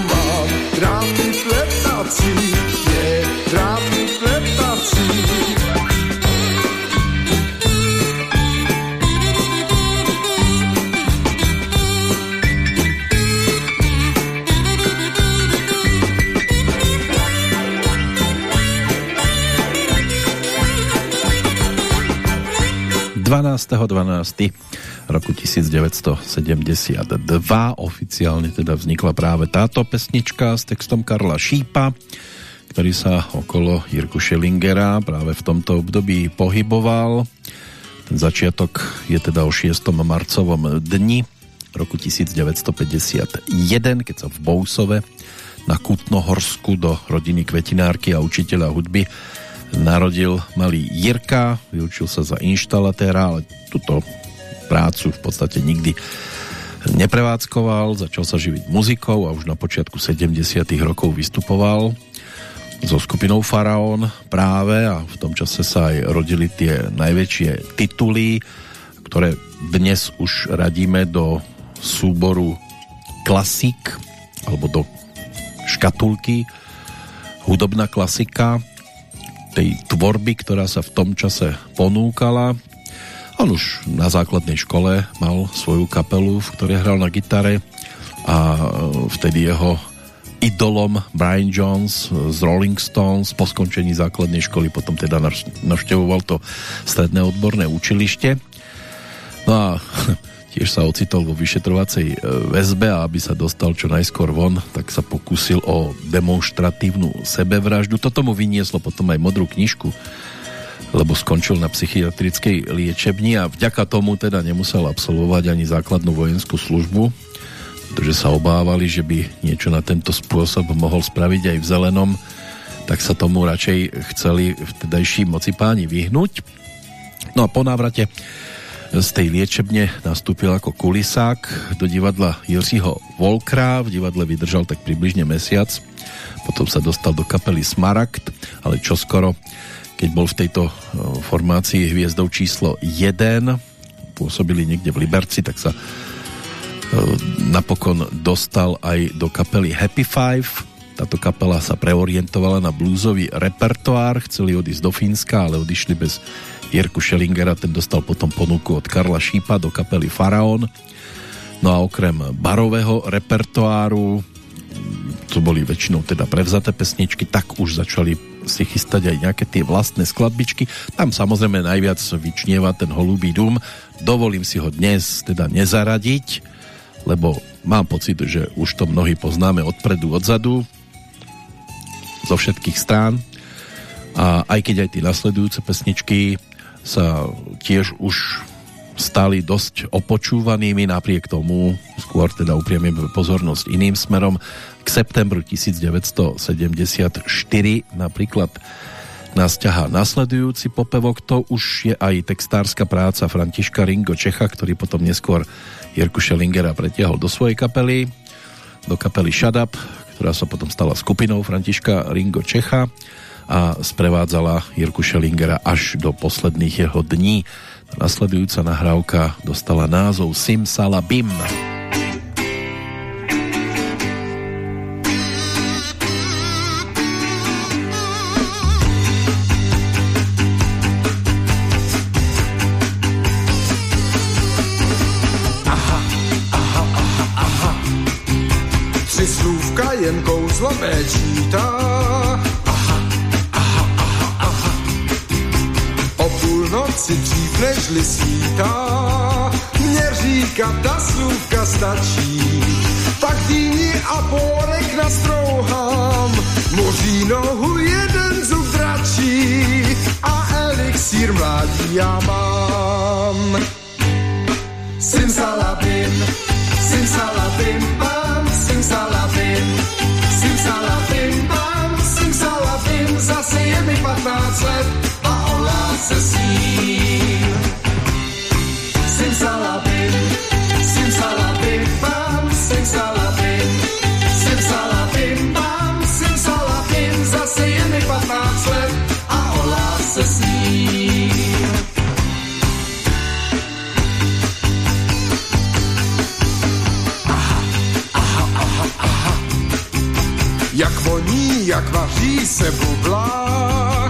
mám, drápy pletací, je drápy pletací. .12. roku 1972 oficiálne teda vznikla práve táto pesnička s textom Karla Šípa, ktorý sa okolo Jirku Schellingera práve v tomto období pohyboval. Ten začiatok je teda o 6. marcovom dni roku 1951, keď sa v Bousove na Kutnohorsku do rodiny kvetinárky a učiteľa hudby narodil malý Jirka, vyučil sa za inštalatéra, ale túto prácu v podstate nikdy neprevádzkoval, začal sa živiť muzikou a už na počiatku 70 rokov vystupoval so skupinou Faraón práve a v tom čase sa aj rodili tie najväčšie tituly, ktoré dnes už radíme do súboru klasik alebo do škatulky hudobná klasika tej tvorby, ktorá sa v tom čase ponúkala. On už na základnej škole mal svoju kapelu, v ktorej hral na gitare a vtedy jeho idolom Brian Jones z Rolling Stones po skončení základnej školy potom teda navštevoval to stredné odborné učilište. No a tiež sa ocitol vo vyšetrovacej e, väzbe a aby sa dostal čo najskôr von, tak sa pokúsil o demonstratívnu sebevraždu. Toto mu vynieslo potom aj modrú knižku, lebo skončil na psychiatrickej liečebni a vďaka tomu teda nemusel absolvovať ani základnú vojenskú službu, pretože sa obávali, že by niečo na tento spôsob mohol spraviť aj v zelenom, tak sa tomu radšej chceli vtedajší moci páni vyhnúť. No a po návrate z tej liečebne nastúpil ako kulisák do divadla Jiřího Volkra. V divadle vydržal tak približne mesiac. Potom sa dostal do kapely Smaragd, ale čoskoro, keď bol v tejto e, formácii hviezdou číslo 1, pôsobili niekde v Liberci, tak sa e, napokon dostal aj do kapely Happy Five. Táto kapela sa preorientovala na bluesový repertoár, chceli odísť do Fínska, ale odišli bez Jirku Schellingera, ten dostal potom ponuku od Karla Šípa do kapely Faraón. No a okrem barového repertoáru, to boli väčšinou teda prevzaté pesničky, tak už začali si chystať aj nejaké tie vlastné skladbičky. Tam samozrejme najviac vyčnieva ten holubý dům. Dovolím si ho dnes teda nezaradiť, lebo mám pocit, že už to mnohí poznáme odpredu, odzadu, zo všetkých strán. A aj keď aj tie nasledujúce pesničky sa tiež už stali dosť opočúvanými, napriek tomu skôr teda upriamime pozornosť iným smerom. K septembru 1974 napríklad nás ťahá nasledujúci popevok, to už je aj textárska práca Františka Ringo Čecha, ktorý potom neskôr Jirku Schellingera pretiahol do svojej kapely, do kapely Shut Up, ktorá sa potom stala skupinou Františka Ringo Čecha a sprevádzala Jirku Schellingera až do posledných jeho dní. Nasledujúca nahrávka dostala názov Simsalabim. Tři než svítá, mě říká, ta slůvka stačí. Pak dýni a pórek nastrouhám. Moří nohu jeden zub dračí a elixír mládí já mám. Simsalabim, simsalabim, bam, simsalabim, simsalabim, bam, simsalabim, zase je mi 15 let a o lásce sním. Zase je mi 15 let a o lásce sním. Jak voní, jak vaří se bublá.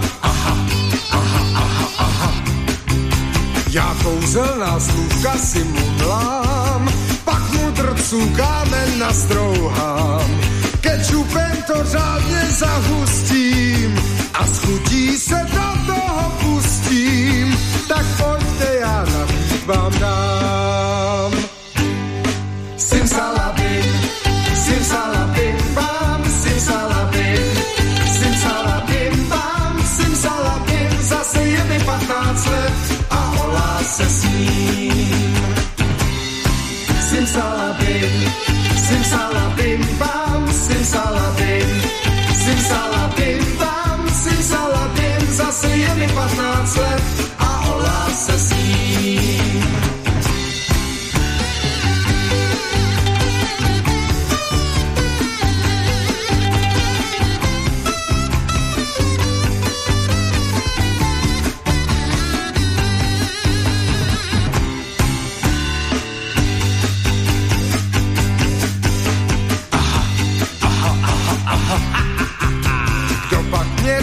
Já kouzelná slůvka si mumlám, pak mudr kámen nastrouhám. Kečupem to řádně zahustím a s chutí se do toho pustím. Tak pojďte, já nabít vám dám. Simsalabim, simsalabim, simsalabim, simsalabim,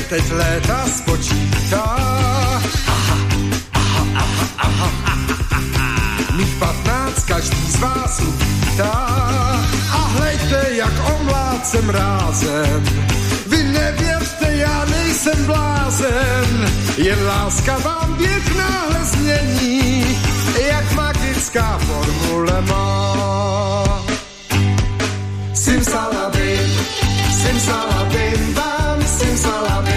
teď léta spočítá? Mých patnáct každý z vás uvítá. A hleďte, jak omlát jsem rázem. Vy nevěřte, já nejsem blázen. Jen láska vám věk náhle změní, jak magická formule má. Simsalabim, simsalabim, bam, simsalabim,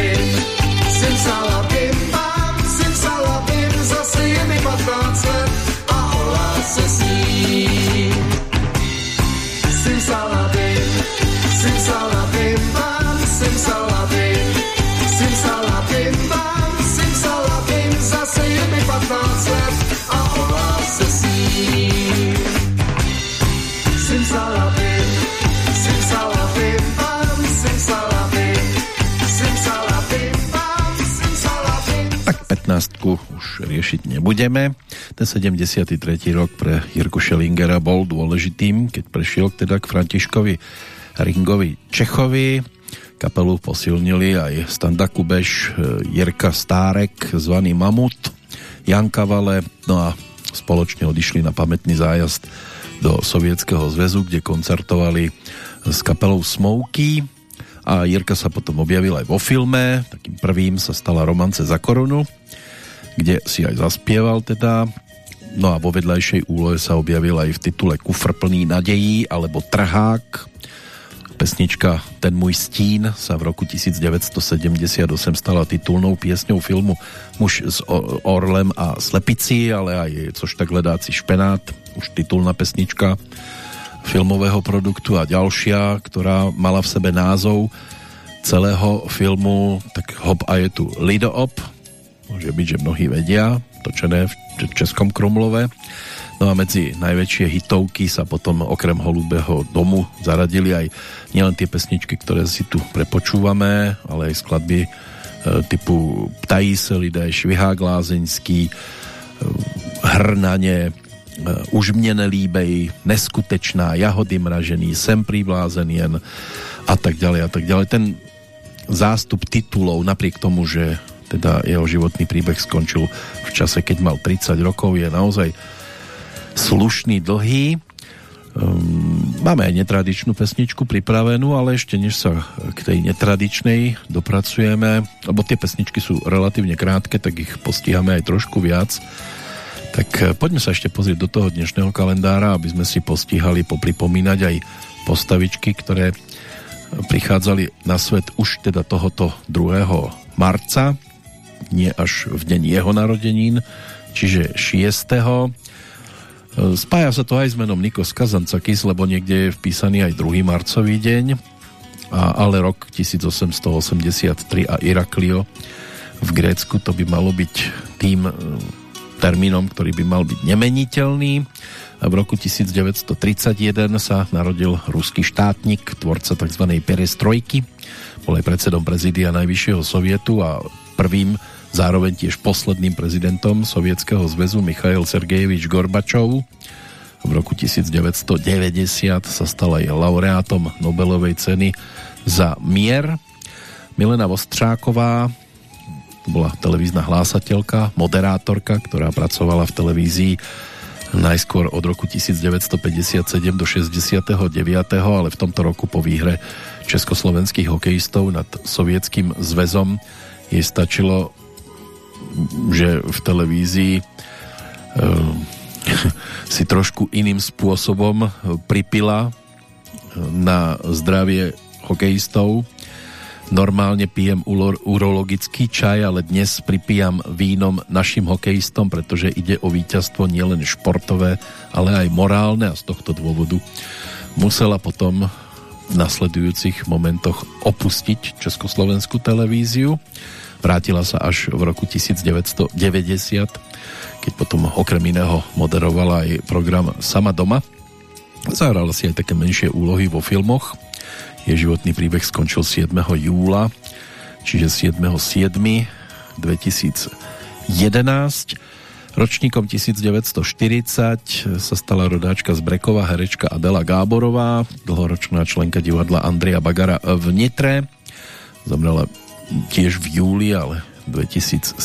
simsalabim, riešiť nebudeme. Ten 73. rok pre Jirku Schellingera bol dôležitým, keď prešiel teda k Františkovi Ringovi Čechovi. Kapelu posilnili aj Standa Kubeš, Jirka Stárek, zvaný Mamut, Jan Kavale, no a spoločne odišli na pamätný zájazd do Sovietskeho zväzu, kde koncertovali s kapelou Smokey a Jirka sa potom objavil aj vo filme, takým prvým sa stala Romance za korunu, kde si aj zaspieval teda. No a vo vedľajšej úlohe sa objavil aj v titule Kufr plný nadejí alebo Trhák. Pesnička Ten môj stín sa v roku 1978 stala titulnou piesňou filmu Muž s orlem a slepici, ale aj Což tak ledáci špenát, už titulná pesnička filmového produktu a ďalšia, ktorá mala v sebe názov celého filmu, tak hop a je tu Lidoop, môže byť, že mnohí vedia, točené v Českom Krumlove. No a medzi najväčšie hitovky sa potom okrem Holubého domu zaradili aj nielen tie pesničky, ktoré si tu prepočúvame, ale aj skladby e, typu Ptají se lidé, Švihák Lázeňský, e, Hrnanie, e, Už mne nelíbej, Neskutečná, Jahody mražený, Sem privlázen jen a tak ďalej a tak ďalej. Ten zástup titulov, napriek tomu, že teda jeho životný príbeh skončil v čase, keď mal 30 rokov, je naozaj slušný, dlhý. Um, máme aj netradičnú pesničku pripravenú, ale ešte než sa k tej netradičnej dopracujeme, lebo tie pesničky sú relatívne krátke, tak ich postihame aj trošku viac, Tak eh, poďme sa ešte pozrieť do toho dnešného kalendára, aby sme si postihali popripomínať aj postavičky, ktoré prichádzali na svet už teda tohoto 2. marca, nie až v deň jeho narodenín, čiže 6. Spája sa to aj s menom Nikos Kazancakis, lebo niekde je vpísaný aj 2. marcový deň, a, ale rok 1883 a Iraklio v Grécku to by malo byť tým e, termínom, ktorý by mal byť nemeniteľný. A v roku 1931 sa narodil ruský štátnik, tvorca tzv. perestrojky. Bol aj predsedom prezidia Najvyššieho sovietu a prvým zároveň tiež posledným prezidentom Sovietskeho zväzu Michail Sergejevič Gorbačov. V roku 1990 sa stal aj laureátom Nobelovej ceny za mier. Milena Vostřáková bola televízna hlásateľka, moderátorka, ktorá pracovala v televízii najskôr od roku 1957 do 69. ale v tomto roku po výhre československých hokejistov nad sovietským zväzom jej stačilo že v televízii e, si trošku iným spôsobom pripila eh, na zdravie hokejistov. Normálne pijem urologický čaj, ale dnes pripijam vínom našim hokejistom, pretože ide o víťazstvo nielen športové, ale aj morálne a z tohto dôvodu musela potom v nasledujúcich momentoch opustiť Československú televíziu Vrátila sa až v roku 1990, keď potom okrem iného moderovala aj program Sama doma. Zahrala si aj také menšie úlohy vo filmoch. Jej životný príbeh skončil 7. júla, čiže 7.7.2011. Ročníkom 1940 sa stala rodáčka z Brekova, herečka Adela Gáborová, dlhoročná členka divadla Andrea Bagara v Nitre. Zomrela tiež v júli, ale 2007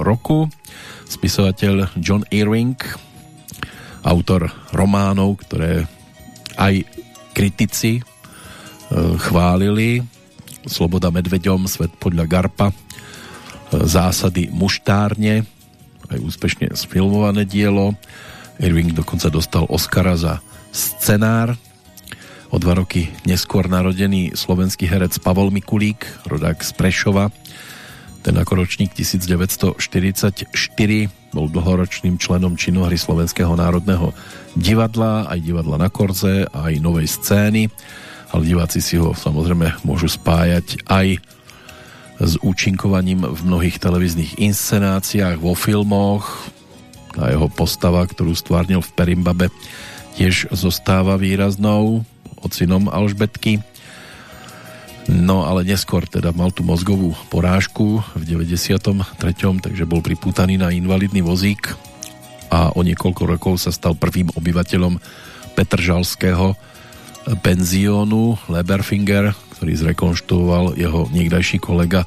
roku. Spisovateľ John Irving, autor románov, ktoré aj kritici e, chválili. Sloboda medveďom, Svet podľa Garpa, e, Zásady muštárne, aj úspešne sfilmované dielo. Irving dokonca dostal Oscara za scenár O dva roky neskôr narodený slovenský herec Pavol Mikulík, rodák z Prešova. Ten ako ročník 1944 bol dlhoročným členom činohry Slovenského národného divadla, aj divadla na Korze, aj novej scény. Ale diváci si ho samozrejme môžu spájať aj s účinkovaním v mnohých televíznych inscenáciách, vo filmoch. A jeho postava, ktorú stvárnil v Perimbabe, tiež zostáva výraznou ocinom Alžbetky. No ale neskôr teda mal tú mozgovú porážku v 93. takže bol pripútaný na invalidný vozík a o niekoľko rokov sa stal prvým obyvateľom Petržalského penziónu Leberfinger, ktorý zrekonštruoval jeho niekdajší kolega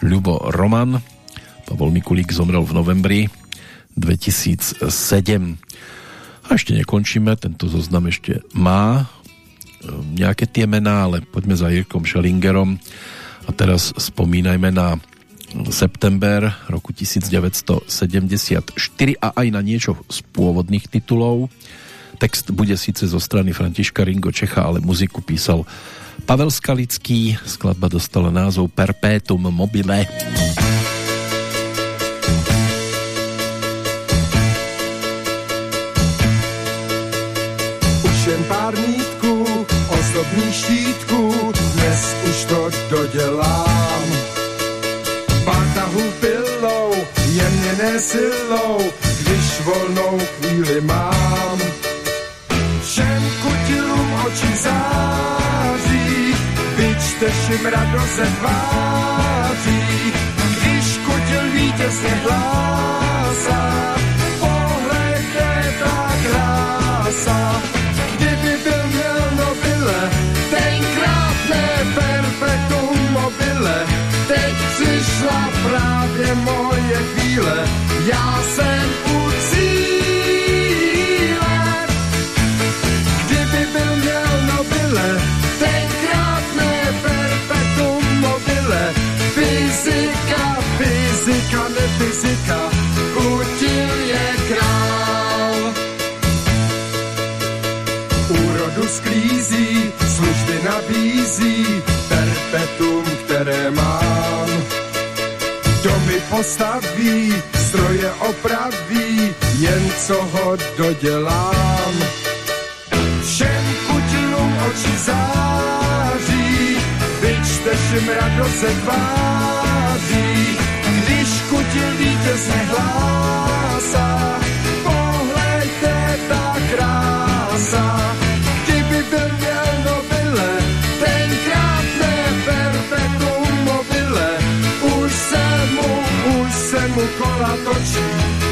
Ľubo Roman. Pavol Mikulík zomrel v novembri 2007. A ešte nekončíme, tento zoznam ešte má nejaké tie mená, ale poďme za Jirkom Schellingerom a teraz spomínajme na september roku 1974 a aj na niečo z pôvodných titulov. Text bude síce zo strany Františka Ringo Čecha, ale muziku písal Pavel Skalický, skladba dostala názov Perpetuum mobile. Už osobní štítku, dnes už to dodělám. Pár pilou, jemněné silou, když volnou chvíli mám. Všem kutilům oči září, vyčte šimra se tváří, když kutil vítězně hlásá, chvíle, já jsem u cíle. Kdyby byl měl nobile, tenkrát ne perpetuum mobile, fyzika, fyzika, ne fyzika, util je král. Úrodu sklízí, služby nabízí, perpetuum, které má. Postaví, stroje opraví, jen co ho dodělám. Všem kutilům oči září, vyčte šimrado se tváří, když kutil vítězně hlásá, se mu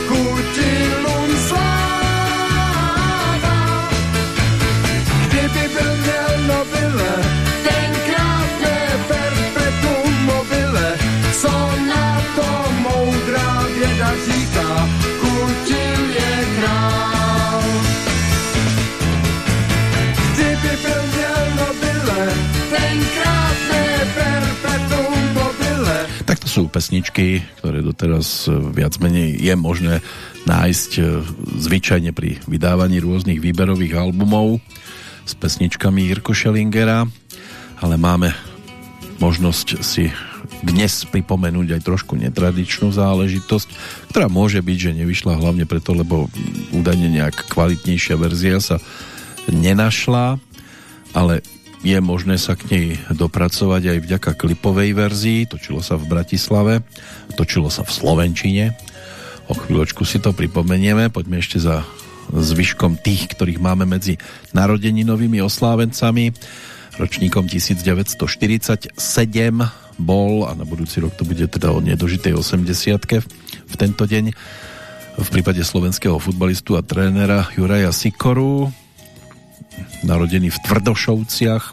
sú pesničky, ktoré doteraz e, viac menej je možné nájsť e, zvyčajne pri vydávaní rôznych výberových albumov s pesničkami Jirko Schellingera, ale máme možnosť si dnes pripomenúť aj trošku netradičnú záležitosť, ktorá môže byť, že nevyšla hlavne preto, lebo údajne nejak kvalitnejšia verzia sa nenašla, ale je možné sa k nej dopracovať aj vďaka klipovej verzii. Točilo sa v Bratislave, točilo sa v Slovenčine. O chvíľočku si to pripomenieme. Poďme ešte za zvyškom tých, ktorých máme medzi narodeninovými oslávencami. Ročníkom 1947 bol a na budúci rok to bude teda o nedožitej 80 v tento deň v prípade slovenského futbalistu a trénera Juraja Sikoru narodený v Tvrdošovciach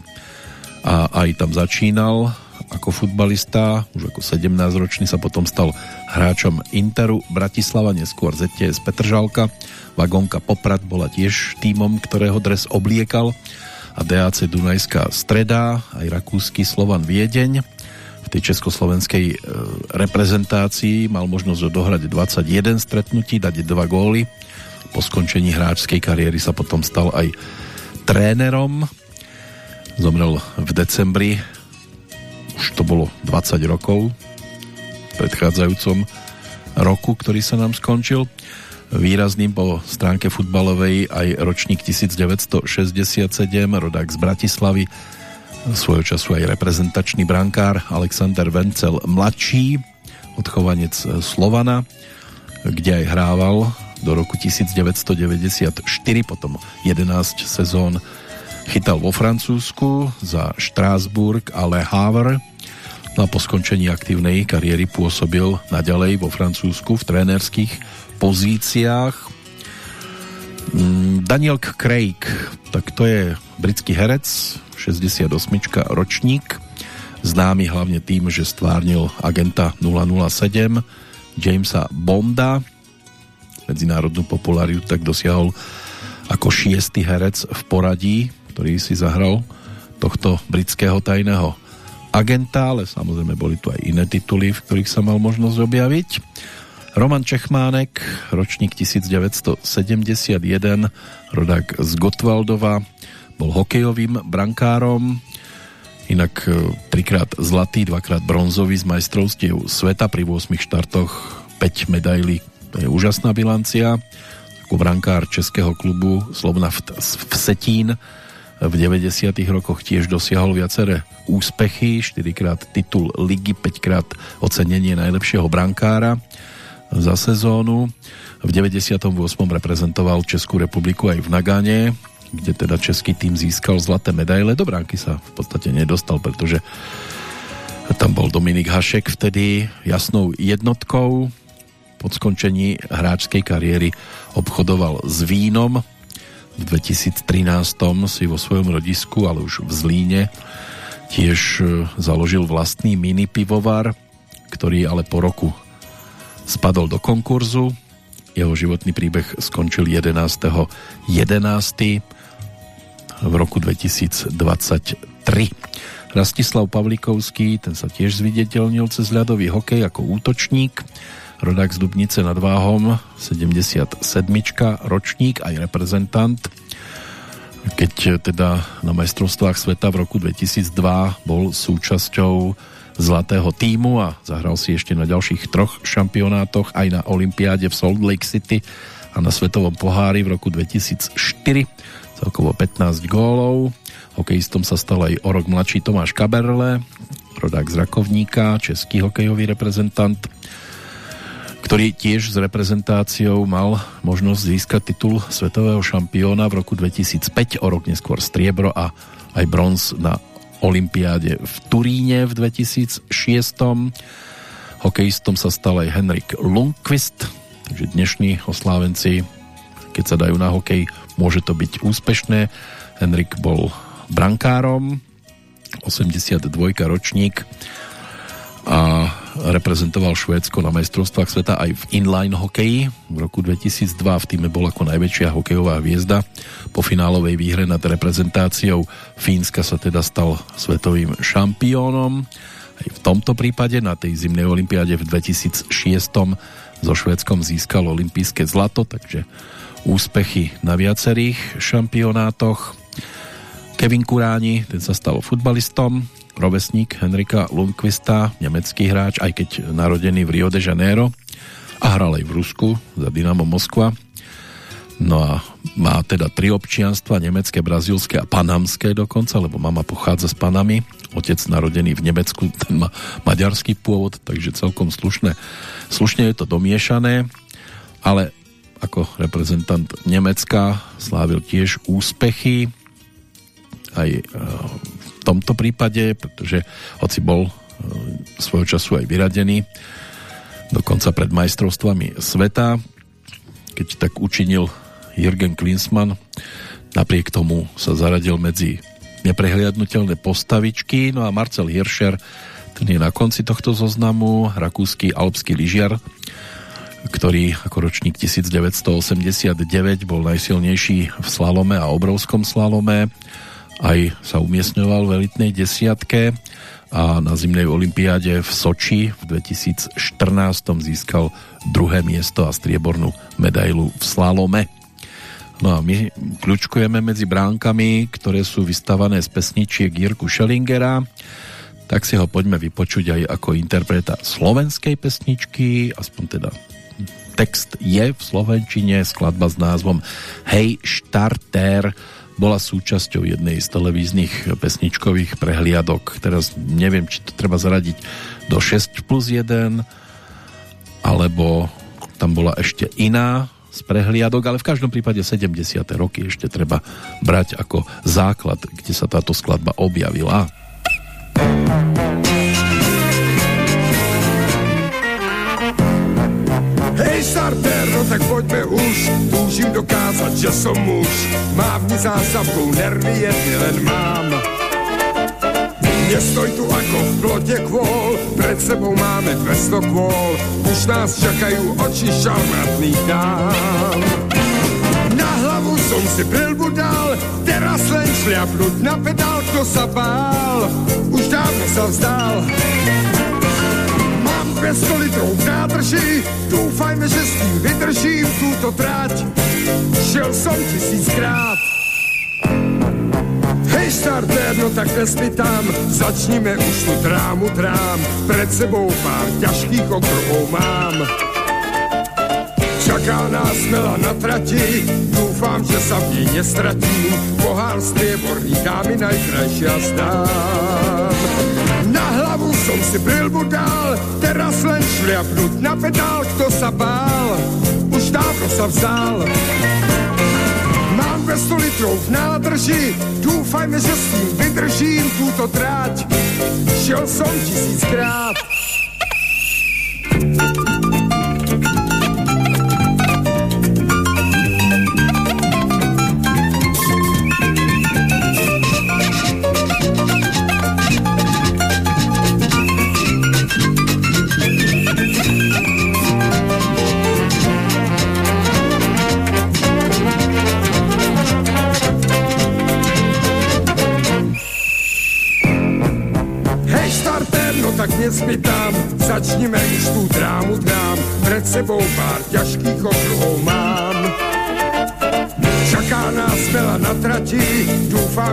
a aj tam začínal ako futbalista, už ako 17-ročný sa potom stal hráčom Interu Bratislava, neskôr ZTS Petržalka. Vagónka Poprad bola tiež týmom, ktorého dres obliekal a DAC Dunajská streda, aj rakúsky Slovan Viedeň. V tej československej e, reprezentácii mal možnosť odohrať 21 stretnutí, dať dva góly. Po skončení hráčskej kariéry sa potom stal aj trénerom. Zomrel v decembri, už to bolo 20 rokov, v predchádzajúcom roku, ktorý sa nám skončil. Výrazným po stránke futbalovej aj ročník 1967, rodák z Bratislavy, svojho času aj reprezentačný brankár Alexander Vencel mladší, odchovanec Slovana, kde aj hrával do roku 1994, potom 11 sezón chytal vo Francúzsku za Štrásburg a Le Havre no a po skončení aktívnej kariéry pôsobil naďalej vo Francúzsku v trénerských pozíciách. Mm, Daniel Craig, tak to je britský herec, 68 ročník, známy hlavne tým, že stvárnil agenta 007 Jamesa Bonda, medzinárodnú popularitu tak dosiahol ako šiestý herec v poradí, ktorý si zahral tohto britského tajného agenta, ale samozrejme boli tu aj iné tituly, v ktorých sa mal možnosť objaviť. Roman Čechmánek, ročník 1971, rodák z Gotwaldova, bol hokejovým brankárom, inak e, trikrát zlatý, dvakrát bronzový z majstrovstiev sveta pri 8 štartoch 5 medailí to je úžasná bilancia. Ako brankár českého klubu Slovna Vsetín v 90. rokoch tiež dosiahol viaceré úspechy, 4 krát titul ligy, 5 krát ocenenie najlepšieho brankára za sezónu. V 98. reprezentoval Českú republiku aj v Nagane, kde teda český tým získal zlaté medaile. Do bránky sa v podstate nedostal, pretože tam bol Dominik Hašek vtedy jasnou jednotkou po skončení hráčskej kariéry obchodoval s vínom. V 2013 si vo svojom rodisku, ale už v Zlíne, tiež e, založil vlastný mini pivovar, ktorý ale po roku spadol do konkurzu. Jeho životný príbeh skončil 11.11. 11. v roku 2023. Rastislav Pavlikovský, ten sa tiež zviditeľnil cez ľadový hokej ako útočník rodák z Dubnice nad Váhom, 77. ročník, aj reprezentant. keď teda na majstrovstvách sveta v roku 2002 bol súčasťou zlatého týmu a zahral si ešte na ďalších troch šampionátoch aj na Olympiáde v Salt Lake City a na Svetovom pohári v roku 2004 celkovo 15 gólov. Hokejistom sa stal aj o rok mladší Tomáš Kaberle, rodák z Rakovníka, český hokejový reprezentant, ktorý tiež s reprezentáciou mal možnosť získať titul svetového šampióna v roku 2005, o rok neskôr striebro a aj bronz na Olympiáde v Turíne v 2006. Hokejistom sa stal aj Henrik Lundqvist, takže dnešní oslávenci, keď sa dajú na hokej, môže to byť úspešné. Henrik bol brankárom, 82 ročník a reprezentoval Švédsko na majstrovstvách sveta aj v inline hokeji. V roku 2002 v týme bol ako najväčšia hokejová hviezda. Po finálovej výhre nad reprezentáciou Fínska sa teda stal svetovým šampiónom. Aj v tomto prípade na tej zimnej olympiáde v 2006 so Švédskom získal olympijské zlato, takže úspechy na viacerých šampionátoch. Kevin Kuráni, ten sa stal futbalistom, rovesník Henrika Lundqvista, nemecký hráč, aj keď narodený v Rio de Janeiro a hral aj v Rusku za Dynamo Moskva. No a má teda tri občianstva, nemecké, brazílske a panamské dokonca, lebo mama pochádza z Panamy, otec narodený v Nemecku, ten má maďarský pôvod, takže celkom slušné. Slušne je to domiešané, ale ako reprezentant Nemecka slávil tiež úspechy aj e, tomto prípade, pretože hoci bol e, svojho času aj vyradený dokonca pred majstrovstvami sveta, keď tak učinil Jürgen Klinsmann, napriek tomu sa zaradil medzi neprehliadnutelné postavičky, no a Marcel Hirscher, ten je na konci tohto zoznamu, rakúsky alpský lyžiar, ktorý ako ročník 1989 bol najsilnejší v slalome a obrovskom slalome aj sa umiestňoval v elitnej desiatke a na zimnej olympiáde v Soči v 2014 získal druhé miesto a striebornú medailu v slalome. No a my kľúčkujeme medzi bránkami, ktoré sú vystavané z pesničiek Jirku Schellingera, tak si ho poďme vypočuť aj ako interpreta slovenskej pesničky, aspoň teda text je v slovenčine, skladba s názvom Hej Štarter, bola súčasťou jednej z televíznych pesničkových prehliadok. Teraz neviem, či to treba zaradiť do 6 plus 1, alebo tam bola ešte iná z prehliadok, ale v každom prípade 70. roky ešte treba brať ako základ, kde sa táto skladba objavila. Hej starter, no tak už, túžim dokázať, že som muž. Mávni zástavkou, nervy jedny len mám. Nestoj tu ako v plote kvôl, pred sebou máme 200 kvôl, už nás čakajú oči šarmátnych dám. Na hlavu som si prilbu dal, teraz len šliapnúť na pedál, kto sa bál, už dávno sa vzdal. 200 litrov v nádrži, dúfajme, že s tým vydržím túto trať. Šiel som tisíckrát. Hej starter, no tak nespýtam, začnime už tu drámu drám, pred sebou pár ťažkých okruhov mám. Čaká nás smela na trati, dúfam, že sa v nej nestratím, pohár strieborný dámy najkrajšia zdám. Som si brilbu dal, teraz len šliapnúť na pedál, kto sa bál, už dávno sa vzal. Mám 200 litrov v nádrži, dúfajme, že s tým vydržím túto tráť. Šiel som tisíckrát.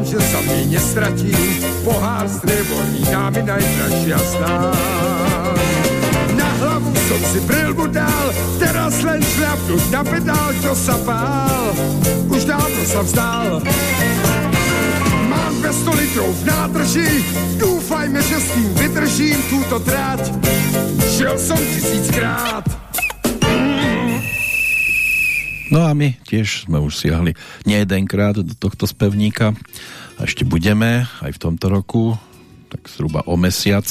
Že sa mě nestratí. Pohár strieborný dámy najdražší jasná. Na hlavu som si brilbu dal, teraz len šľapnúť na pedál, čo sa bál. Už dávno sa vzdal. Mám 200 litrov v nádrži, dúfajme, že s tým vydržím túto trať. Šiel som tisíckrát. No a my tiež sme už siahli nie jedenkrát do tohto spevníka a ešte budeme aj v tomto roku, tak zhruba o mesiac,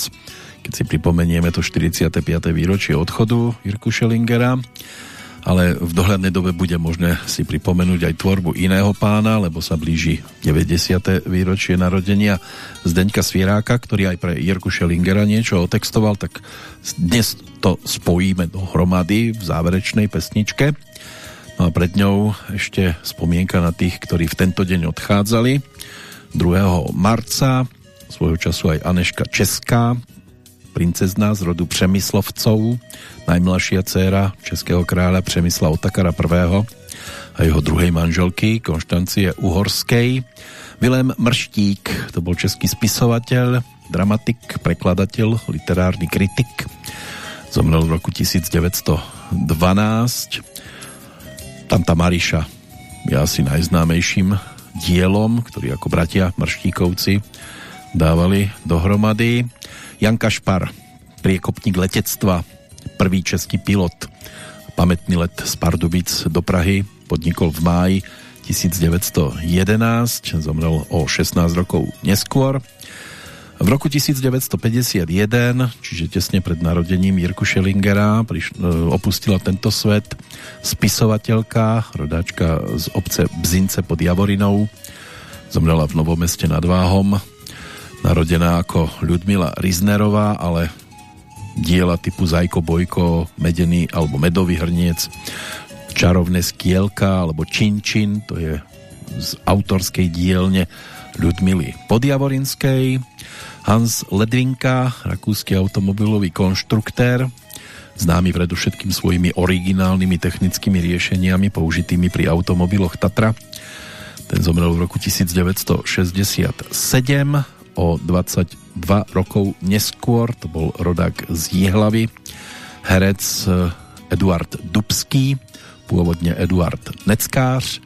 keď si pripomenieme to 45. výročie odchodu Jirku Schellingera, ale v dohľadnej dobe bude možné si pripomenúť aj tvorbu iného pána, lebo sa blíži 90. výročie narodenia Zdeňka Svieráka, ktorý aj pre Jirku Schellingera niečo otextoval, tak dnes to spojíme dohromady v záverečnej pesničke. No a pred ňou ešte spomienka na tých, ktorí v tento deň odchádzali. 2. marca svojho času aj Aneška Česká, princezna z rodu Přemyslovcov, najmladšia dcéra českého kráľa Přemysla Otakara I. a jeho druhej manželky Konštancie Uhorskej. Vilém Mrštík, to bol český spisovateľ, dramatik, prekladateľ, literárny kritik. Zomrel v roku 1912 Tanta Mariša je asi najznámejším dielom, ktorý ako bratia Mrštíkovci dávali dohromady. Janka Špar, priekopník letectva, prvý český pilot. Pamätný let z Pardubic do Prahy podnikol v máji 1911, zomrel o 16 rokov neskôr. V roku 1951, čiže tesne pred narodením Jirku Schellingera, e, opustila tento svet spisovateľka, rodáčka z obce Bzince pod Javorinou. Zomrela v Novomeste nad Váhom, narodená ako Ľudmila Riznerová, ale diela typu Zajko, Bojko, Medený alebo Medový hrniec, Čarovné skielka alebo Čin Čin, to je z autorskej dielne Ľudmily Podjavorinskej, Hans Ledvinka, rakúsky automobilový konštruktér, známy predovšetkým svojimi originálnymi technickými riešeniami použitými pri automobiloch Tatra. Ten zomrel v roku 1967, o 22 rokov neskôr, to bol rodák z Jihlavy, herec eh, Eduard Dubský, pôvodne Eduard Neckář,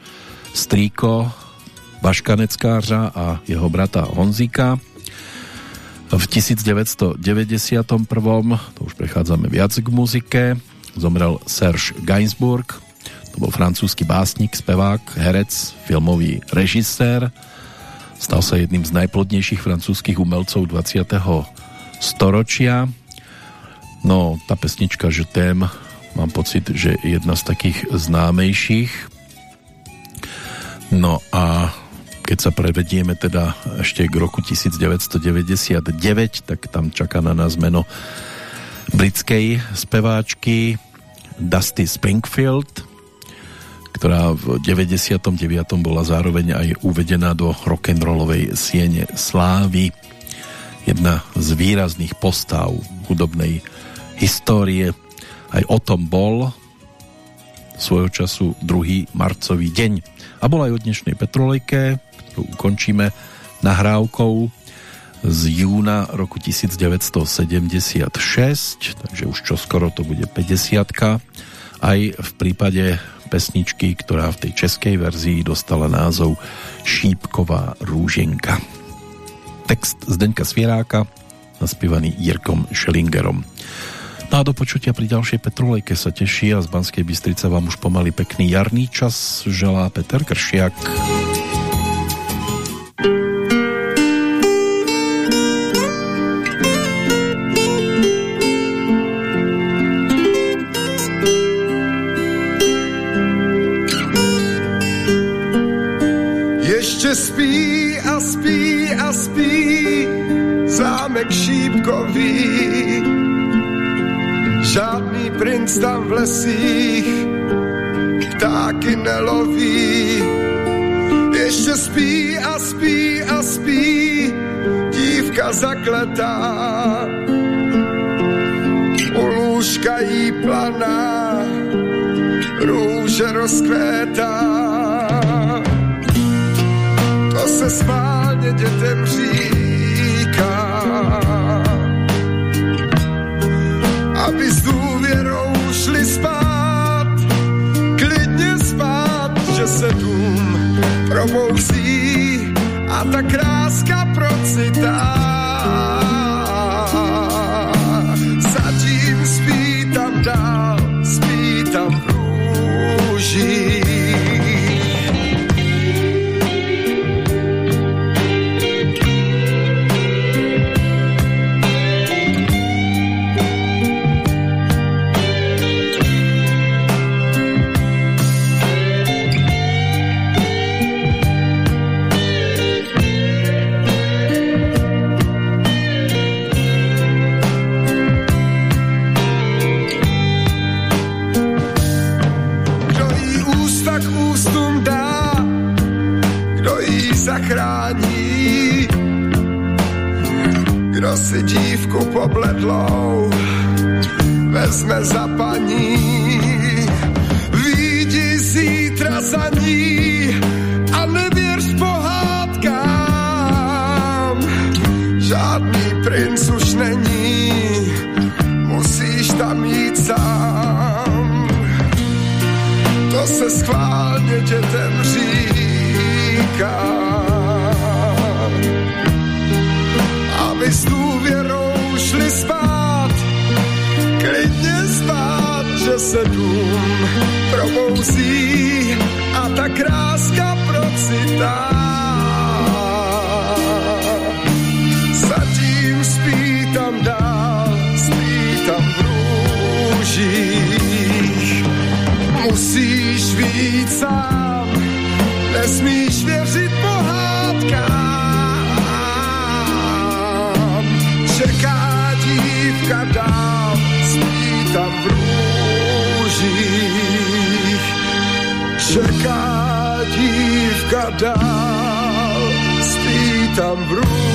strýko Vaška Neckářa a jeho brata Honzíka, v 1991. to už prechádzame viac k muzike, zomrel Serge Gainsbourg, to bol francúzsky básnik, spevák, herec, filmový režisér. Stal sa jedným z najplodnejších francúzskych umelcov 20. storočia. No, tá pesnička že tém, mám pocit, že je jedna z takých známejších. No a keď sa prevedieme teda ešte k roku 1999, tak tam čaká na nás meno britskej speváčky Dusty Springfield, ktorá v 99. bola zároveň aj uvedená do rock'n'rollovej siene slávy. Jedna z výrazných postav hudobnej histórie. Aj o tom bol svojho času druhý marcový deň. A bol aj o dnešnej Petrolejke, ukončíme nahrávkou z júna roku 1976, takže už čoskoro to bude 50 aj v prípade pesničky, ktorá v tej českej verzii dostala názov Šípková rúženka. Text Zdeňka Svieráka, naspievaný Jirkom Schellingerom. No a do počutia pri ďalšej Petrolejke sa teší a z Banskej Bystrice vám už pomaly pekný jarný čas želá Peter Kršiak. Ještě spí a spí a spí zámek šípkový. Žádný princ tam v lesích ptáky neloví. Ještě spí a spí a spí dívka zakletá. U lůžka jí planá, růže rozkvétá se spálně dětem říká. Aby s důvěrou šli spát, klidně spát, že se dům probouzí a ta kráska procitá. Si dívku pobledlou vezme za paní. Výjdi zítra za ní a nevěř pohádkám. Žádný princ už není, musíš tam jít sám. To se schválně dětem říká. Aby šli spát, klidně spát, že se dům probouzí a ta kráska procitá. Zatím spí tam dál, spí tam v růžích. Musíš víc sám, nesmíš věřit pohádkám. Čeká dívka dál, spí tam v růžích.